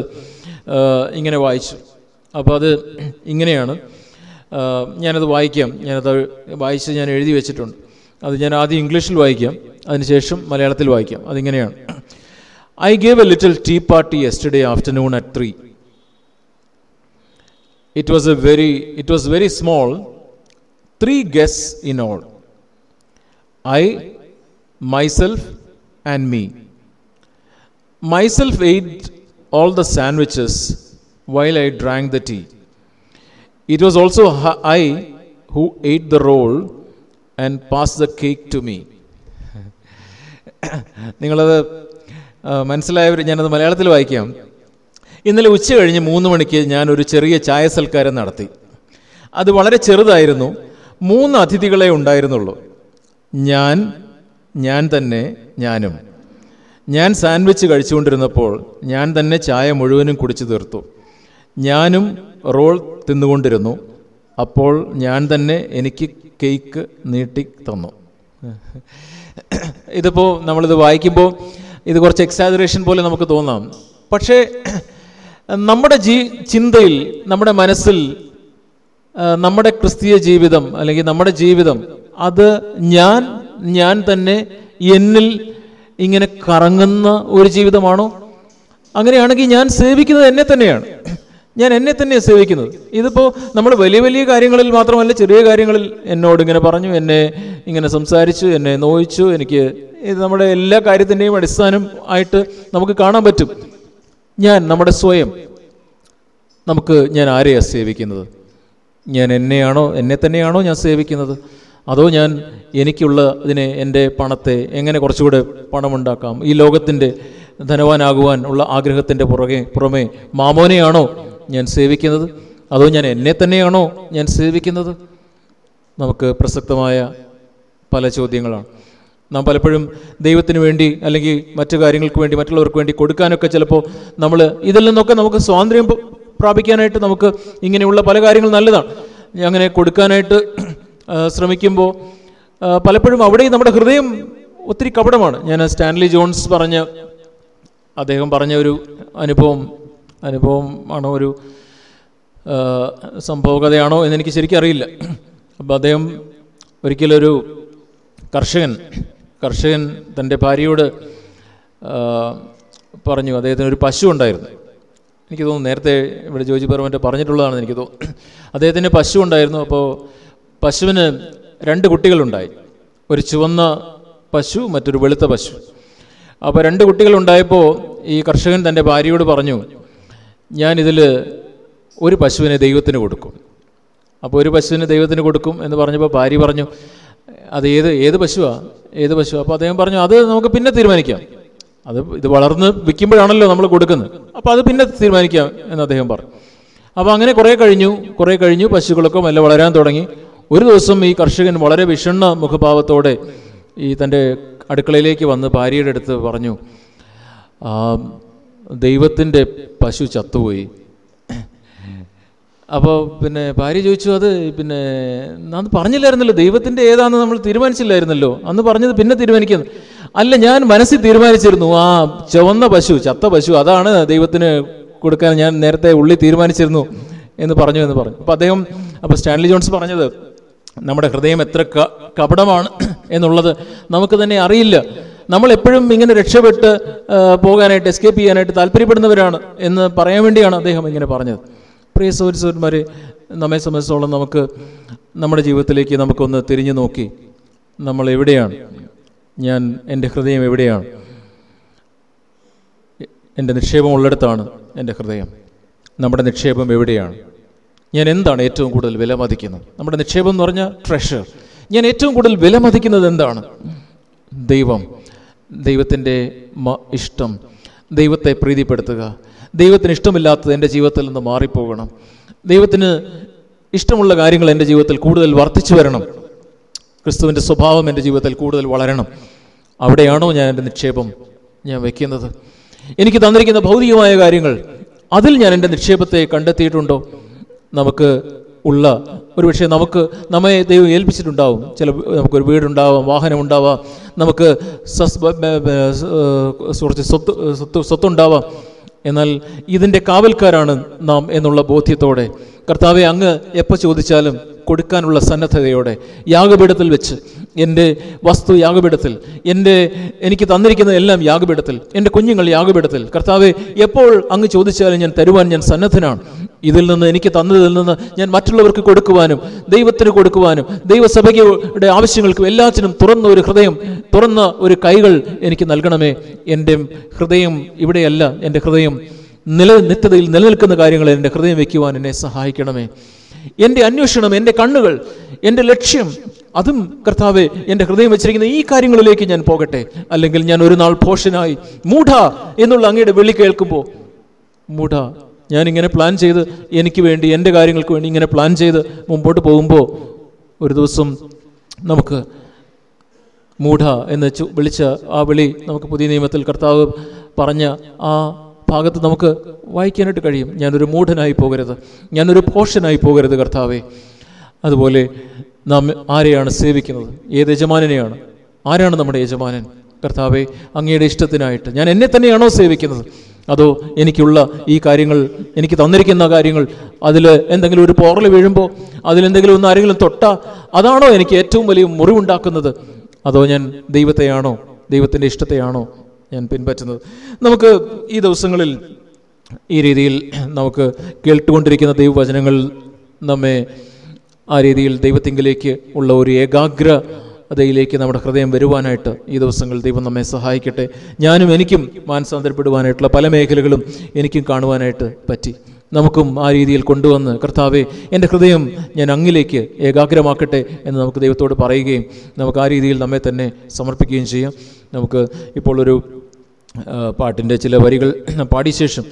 ഇങ്ങനെ വായിച്ചു അപ്പോൾ അത് ഇങ്ങനെയാണ് ഞാനത് വായിക്കാം ഞാനത് വായിച്ച് ഞാൻ എഴുതി വെച്ചിട്ടുണ്ട് അത് ഞാൻ ആദ്യം ഇംഗ്ലീഷിൽ വായിക്കാം അതിനുശേഷം മലയാളത്തിൽ വായിക്കാം അതിങ്ങനെയാണ് I gave a little tea party yesterday afternoon at three it was a very it was very small three guests in all I myself and me myself eight all the sandwiches while I drank the tea. It was also I who ate the roll and passed the cake to me. നിങ്ങളത് മനസ്സിലായവർ ഞാനത് മലയാളത്തിൽ വായിക്കാം ഇന്നലെ ഉച്ച കഴിഞ്ഞ് മൂന്ന് മണിക്ക് ഞാനൊരു ചെറിയ ചായ സൽക്കാരം നടത്തി അത് വളരെ ചെറുതായിരുന്നു മൂന്ന് അതിഥികളെ ഉണ്ടായിരുന്നുള്ളൂ ഞാൻ ഞാൻ തന്നെ ഞാനും ഞാൻ സാൻഡ്വിച്ച് കഴിച്ചുകൊണ്ടിരുന്നപ്പോൾ ഞാൻ തന്നെ ചായ മുഴുവനും കുടിച്ചു തീർത്തു ഞാനും റോൾ തിന്നുകൊണ്ടിരുന്നു അപ്പോൾ ഞാൻ തന്നെ എനിക്ക് കേക്ക് നീട്ടി തന്നു ഇതിപ്പോൾ നമ്മളിത് വായിക്കുമ്പോൾ ഇത് കുറച്ച് എക്സാജറേഷൻ പോലെ നമുക്ക് തോന്നാം പക്ഷേ നമ്മുടെ ജീ ചിന്തയിൽ നമ്മുടെ മനസ്സിൽ നമ്മുടെ ക്രിസ്തീയ ജീവിതം അല്ലെങ്കിൽ നമ്മുടെ ജീവിതം അത് ഞാൻ ഞാൻ തന്നെ എന്നിൽ ഇങ്ങനെ കറങ്ങുന്ന ഒരു ജീവിതമാണോ അങ്ങനെയാണെങ്കിൽ ഞാൻ സേവിക്കുന്നത് എന്നെ തന്നെയാണ് ഞാൻ എന്നെ തന്നെ സേവിക്കുന്നത് ഇതിപ്പോൾ നമ്മൾ വലിയ വലിയ കാര്യങ്ങളിൽ മാത്രമല്ല ചെറിയ കാര്യങ്ങളിൽ എന്നോട് ഇങ്ങനെ പറഞ്ഞു എന്നെ ഇങ്ങനെ സംസാരിച്ചു എന്നെ നോയിച്ചു എനിക്ക് ഇത് നമ്മുടെ എല്ലാ കാര്യത്തിൻ്റെയും അടിസ്ഥാനം ആയിട്ട് നമുക്ക് കാണാൻ പറ്റും ഞാൻ നമ്മുടെ സ്വയം നമുക്ക് ഞാൻ ആരെയാണ് സേവിക്കുന്നത് ഞാൻ എന്നെയാണോ എന്നെ തന്നെയാണോ ഞാൻ സേവിക്കുന്നത് അതോ ഞാൻ എനിക്കുള്ള അതിനെ എൻ്റെ പണത്തെ എങ്ങനെ കുറച്ചുകൂടെ പണമുണ്ടാക്കാം ഈ ലോകത്തിൻ്റെ ധനവാനാകുവാൻ ഉള്ള ആഗ്രഹത്തിൻ്റെ പുറകെ പുറമേ മാമോനെയാണോ ഞാൻ സേവിക്കുന്നത് അതോ ഞാൻ എന്നെ തന്നെയാണോ ഞാൻ സേവിക്കുന്നത് നമുക്ക് പ്രസക്തമായ പല ചോദ്യങ്ങളാണ് നാം പലപ്പോഴും ദൈവത്തിന് വേണ്ടി അല്ലെങ്കിൽ മറ്റു കാര്യങ്ങൾക്ക് വേണ്ടി മറ്റുള്ളവർക്ക് വേണ്ടി കൊടുക്കാനൊക്കെ ചിലപ്പോൾ നമ്മൾ ഇതിൽ നിന്നൊക്കെ നമുക്ക് സ്വാതന്ത്ര്യം പ്രാപിക്കാനായിട്ട് നമുക്ക് ഇങ്ങനെയുള്ള പല കാര്യങ്ങൾ നല്ലതാണ് അങ്ങനെ കൊടുക്കാനായിട്ട് ശ്രമിക്കുമ്പോൾ പലപ്പോഴും അവിടെ നമ്മുടെ ഹൃദയം ഒത്തിരി കപടമാണ് ഞാൻ സ്റ്റാൻലി ജോൺസ് പറഞ്ഞ അദ്ദേഹം പറഞ്ഞ ഒരു അനുഭവം അനുഭവമാണോ ഒരു സംഭവകഥയാണോ എന്നെനിക്ക് ശരിക്കും അറിയില്ല അപ്പോൾ അദ്ദേഹം ഒരിക്കലൊരു കർഷകൻ കർഷകൻ തൻ്റെ ഭാര്യയോട് പറഞ്ഞു അദ്ദേഹത്തിന് ഒരു പശു ഉണ്ടായിരുന്നു എനിക്ക് തോന്നുന്നു നേരത്തെ ഇവിടെ ജോജി പർവൻ്റെ പറഞ്ഞിട്ടുള്ളതാണ് എനിക്ക് തോന്നുന്നു അദ്ദേഹത്തിന് പശു ഉണ്ടായിരുന്നു അപ്പോൾ പശുവിന് രണ്ട് കുട്ടികളുണ്ടായി ഒരു ചുവന്ന പശു മറ്റൊരു വെളുത്ത പശു അപ്പോൾ രണ്ട് കുട്ടികളുണ്ടായപ്പോൾ ഈ കർഷകൻ തൻ്റെ ഭാര്യയോട് പറഞ്ഞു ഞാനിതിൽ ഒരു പശുവിനെ ദൈവത്തിന് കൊടുക്കും അപ്പോൾ ഒരു പശുവിന് ദൈവത്തിന് കൊടുക്കും എന്ന് പറഞ്ഞപ്പോൾ ഭാര്യ പറഞ്ഞു അത് ഏത് ഏത് പശുവാണ് ഏത് പശുവാണ് അപ്പോൾ അദ്ദേഹം പറഞ്ഞു അത് നമുക്ക് പിന്നെ തീരുമാനിക്കാം അത് ഇത് വളർന്ന് വിൽക്കുമ്പോഴാണല്ലോ നമ്മൾ കൊടുക്കുന്നത് അപ്പോൾ അത് പിന്നെ തീരുമാനിക്കാം എന്ന് അദ്ദേഹം പറഞ്ഞു അപ്പോൾ അങ്ങനെ കുറേ കഴിഞ്ഞു കുറേ കഴിഞ്ഞു പശുക്കളൊക്കെ നല്ല വളരാൻ തുടങ്ങി ഒരു ദിവസം ഈ കർഷകൻ വളരെ വിഷണ്ണ മുഖഭാവത്തോടെ ഈ തൻ്റെ അടുക്കളയിലേക്ക് വന്ന് ഭാര്യയുടെ അടുത്ത് പറഞ്ഞു ദൈവത്തിൻ്റെ പശു ചത്തുപോയി അപ്പോൾ പിന്നെ ഭാര്യ ചോദിച്ചു അത് പിന്നെ അന്ന് പറഞ്ഞില്ലായിരുന്നല്ലോ ദൈവത്തിൻ്റെ ഏതാണെന്ന് നമ്മൾ തീരുമാനിച്ചില്ലായിരുന്നല്ലോ അന്ന് പറഞ്ഞത് പിന്നെ തീരുമാനിക്കുന്നു അല്ല ഞാൻ മനസ്സിൽ തീരുമാനിച്ചിരുന്നു ആ ചുവന്ന പശു ചത്ത പശു അതാണ് ദൈവത്തിന് കൊടുക്കാൻ ഞാൻ നേരത്തെ ഉള്ളി തീരുമാനിച്ചിരുന്നു എന്ന് പറഞ്ഞു എന്ന് പറഞ്ഞു അപ്പം അദ്ദേഹം അപ്പോൾ സ്റ്റാൻലി ജോൺസ് പറഞ്ഞത് നമ്മുടെ ഹൃദയം എത്ര കപടമാണ് എന്നുള്ളത് നമുക്ക് തന്നെ അറിയില്ല നമ്മൾ എപ്പോഴും ഇങ്ങനെ രക്ഷപ്പെട്ട് പോകാനായിട്ട് എസ്കേപ്പ് ചെയ്യാനായിട്ട് താല്പര്യപ്പെടുന്നവരാണ് എന്ന് പറയാൻ വേണ്ടിയാണ് അദ്ദേഹം ഇങ്ങനെ പറഞ്ഞത് പ്രിയ സുഹൃത്തുമാരെ നമ്മെ സംബന്ധിച്ചോളം നമുക്ക് നമ്മുടെ ജീവിതത്തിലേക്ക് നമുക്കൊന്ന് തിരിഞ്ഞു നോക്കി നമ്മൾ എവിടെയാണ് ഞാൻ എൻ്റെ ഹൃദയം എവിടെയാണ് എൻ്റെ നിക്ഷേപം ഉള്ളിടത്താണ് എൻ്റെ ഹൃദയം നമ്മുടെ നിക്ഷേപം എവിടെയാണ് ഞാൻ എന്താണ് ഏറ്റവും കൂടുതൽ വിലമതിക്കുന്നത് നമ്മുടെ നിക്ഷേപം എന്ന് പറഞ്ഞാൽ ട്രഷർ ഞാൻ ഏറ്റവും കൂടുതൽ വിലമതിക്കുന്നത് എന്താണ് ദൈവം ദൈവത്തിൻ്റെ ഇഷ്ടം ദൈവത്തെ പ്രീതിപ്പെടുത്തുക ദൈവത്തിന് ഇഷ്ടമില്ലാത്തത് എൻ്റെ ജീവിതത്തിൽ നിന്ന് മാറിപ്പോകണം ദൈവത്തിന് ഇഷ്ടമുള്ള കാര്യങ്ങൾ എൻ്റെ ജീവിതത്തിൽ കൂടുതൽ വർദ്ധിച്ചു വരണം ക്രിസ്തുവിൻ്റെ സ്വഭാവം എൻ്റെ ജീവിതത്തിൽ കൂടുതൽ വളരണം അവിടെയാണോ ഞാൻ എൻ്റെ നിക്ഷേപം ഞാൻ വയ്ക്കുന്നത് എനിക്ക് തന്നിരിക്കുന്ന ഭൗതികമായ കാര്യങ്ങൾ അതിൽ ഞാൻ എൻ്റെ നിക്ഷേപത്തെ കണ്ടെത്തിയിട്ടുണ്ടോ നമുക്ക് ഉള്ള ഒരു പക്ഷേ നമുക്ക് നമ്മെ ദൈവം ഏൽപ്പിച്ചിട്ടുണ്ടാവും ചില നമുക്കൊരു വീടുണ്ടാവാം വാഹനമുണ്ടാവാം നമുക്ക് സസ് കുറച്ച് സ്വത്ത് സ്വത്ത് സ്വത്തുണ്ടാവാം എന്നാൽ ഇതിൻ്റെ കാവൽക്കാരാണ് നാം എന്നുള്ള ബോധ്യത്തോടെ കർത്താവെ അങ്ങ് എപ്പോൾ ചോദിച്ചാലും കൊടുക്കാനുള്ള സന്നദ്ധതയോടെ യാഗപീഠത്തിൽ വെച്ച് എൻ്റെ വസ്തു യാഗപീഠത്തിൽ എൻ്റെ എനിക്ക് തന്നിരിക്കുന്ന എല്ലാം യാഗപീഠത്തിൽ എൻ്റെ കുഞ്ഞുങ്ങൾ യാഗപീഠത്തിൽ കർത്താവ് എപ്പോൾ അങ്ങ് ചോദിച്ചാലും ഞാൻ തരുവാൻ ഞാൻ സന്നദ്ധനാണ് ഇതിൽ നിന്ന് എനിക്ക് തന്നതിൽ നിന്ന് ഞാൻ മറ്റുള്ളവർക്ക് കൊടുക്കുവാനും ദൈവത്തിന് കൊടുക്കുവാനും ദൈവസഭയുടെ ആവശ്യങ്ങൾക്കും എല്ലാത്തിനും തുറന്ന ഒരു ഹൃദയം തുറന്ന ഒരു കൈകൾ എനിക്ക് നൽകണമേ എൻ്റെ ഹൃദയം ഇവിടെയല്ല എൻ്റെ ഹൃദയം നില നിത്യതയിൽ നിലനിൽക്കുന്ന കാര്യങ്ങൾ എൻ്റെ ഹൃദയം വയ്ക്കുവാൻ എന്നെ സഹായിക്കണമേ എൻ്റെ അന്വേഷണം എൻ്റെ കണ്ണുകൾ എൻ്റെ ലക്ഷ്യം അതും കർത്താവ് എൻ്റെ ഹൃദയം വെച്ചിരിക്കുന്ന ഈ കാര്യങ്ങളിലേക്ക് ഞാൻ പോകട്ടെ അല്ലെങ്കിൽ ഞാൻ ഒരു നാൾ പോഷനായി മൂഢ എന്നുള്ള അങ്ങയുടെ വിളി കേൾക്കുമ്പോൾ മൂഢ ഞാനിങ്ങനെ പ്ലാൻ ചെയ്ത് എനിക്ക് വേണ്ടി എൻ്റെ കാര്യങ്ങൾക്ക് വേണ്ടി ഇങ്ങനെ പ്ലാൻ ചെയ്ത് മുമ്പോട്ട് പോകുമ്പോൾ ഒരു ദിവസം നമുക്ക് മൂഢ എന്ന് വിളിച്ച ആ വിളി നമുക്ക് പുതിയ നിയമത്തിൽ കർത്താവ് പറഞ്ഞ ആ ഭാഗത്ത് നമുക്ക് വായിക്കാനായിട്ട് കഴിയും ഞാനൊരു മൂഢനായി പോകരുത് ഞാനൊരു പോഷനായി പോകരുത് കർത്താവേ അതുപോലെ നാം ആരെയാണ് സേവിക്കുന്നത് ഏത് യജമാനെയാണ് ആരാണ് നമ്മുടെ യജമാനൻ കർത്താവെ അങ്ങയുടെ ഇഷ്ടത്തിനായിട്ട് ഞാൻ എന്നെ തന്നെയാണോ സേവിക്കുന്നത് അതോ എനിക്കുള്ള ഈ കാര്യങ്ങൾ എനിക്ക് തന്നിരിക്കുന്ന കാര്യങ്ങൾ അതിൽ എന്തെങ്കിലും ഒരു പോറൽ വീഴുമ്പോൾ അതിലെന്തെങ്കിലും ഒന്ന് ആരെങ്കിലും തൊട്ട അതാണോ എനിക്ക് ഏറ്റവും വലിയ മുറിവുണ്ടാക്കുന്നത് അതോ ഞാൻ ദൈവത്തെയാണോ ദൈവത്തിൻ്റെ ഇഷ്ടത്തെയാണോ ഞാൻ പിൻപറ്റുന്നത് നമുക്ക് ഈ ദിവസങ്ങളിൽ ഈ രീതിയിൽ നമുക്ക് കേട്ടുകൊണ്ടിരിക്കുന്ന ദൈവവചനങ്ങൾ നമ്മെ ആ രീതിയിൽ ദൈവത്തിങ്കിലേക്ക് ഉള്ള ഒരു ഏകാഗ്ര അതയിലേക്ക് നമ്മുടെ ഹൃദയം വരുവാനായിട്ട് ഈ ദിവസങ്ങൾ ദൈവം നമ്മെ സഹായിക്കട്ടെ ഞാനും എനിക്കും മാനസാന്തരപ്പെടുവാനായിട്ടുള്ള പല മേഖലകളും എനിക്കും കാണുവാനായിട്ട് പറ്റി നമുക്കും ആ രീതിയിൽ കൊണ്ടുവന്ന് കർത്താവെ എൻ്റെ ഹൃദയം ഞാൻ അങ്ങിലേക്ക് ഏകാഗ്രമാക്കട്ടെ എന്ന് നമുക്ക് ദൈവത്തോട് പറയുകയും നമുക്ക് ആ രീതിയിൽ നമ്മെ തന്നെ സമർപ്പിക്കുകയും ചെയ്യാം നമുക്ക് ഇപ്പോൾ ഒരു പാട്ടിൻ്റെ ചില വരികൾ പാടിയ ശേഷം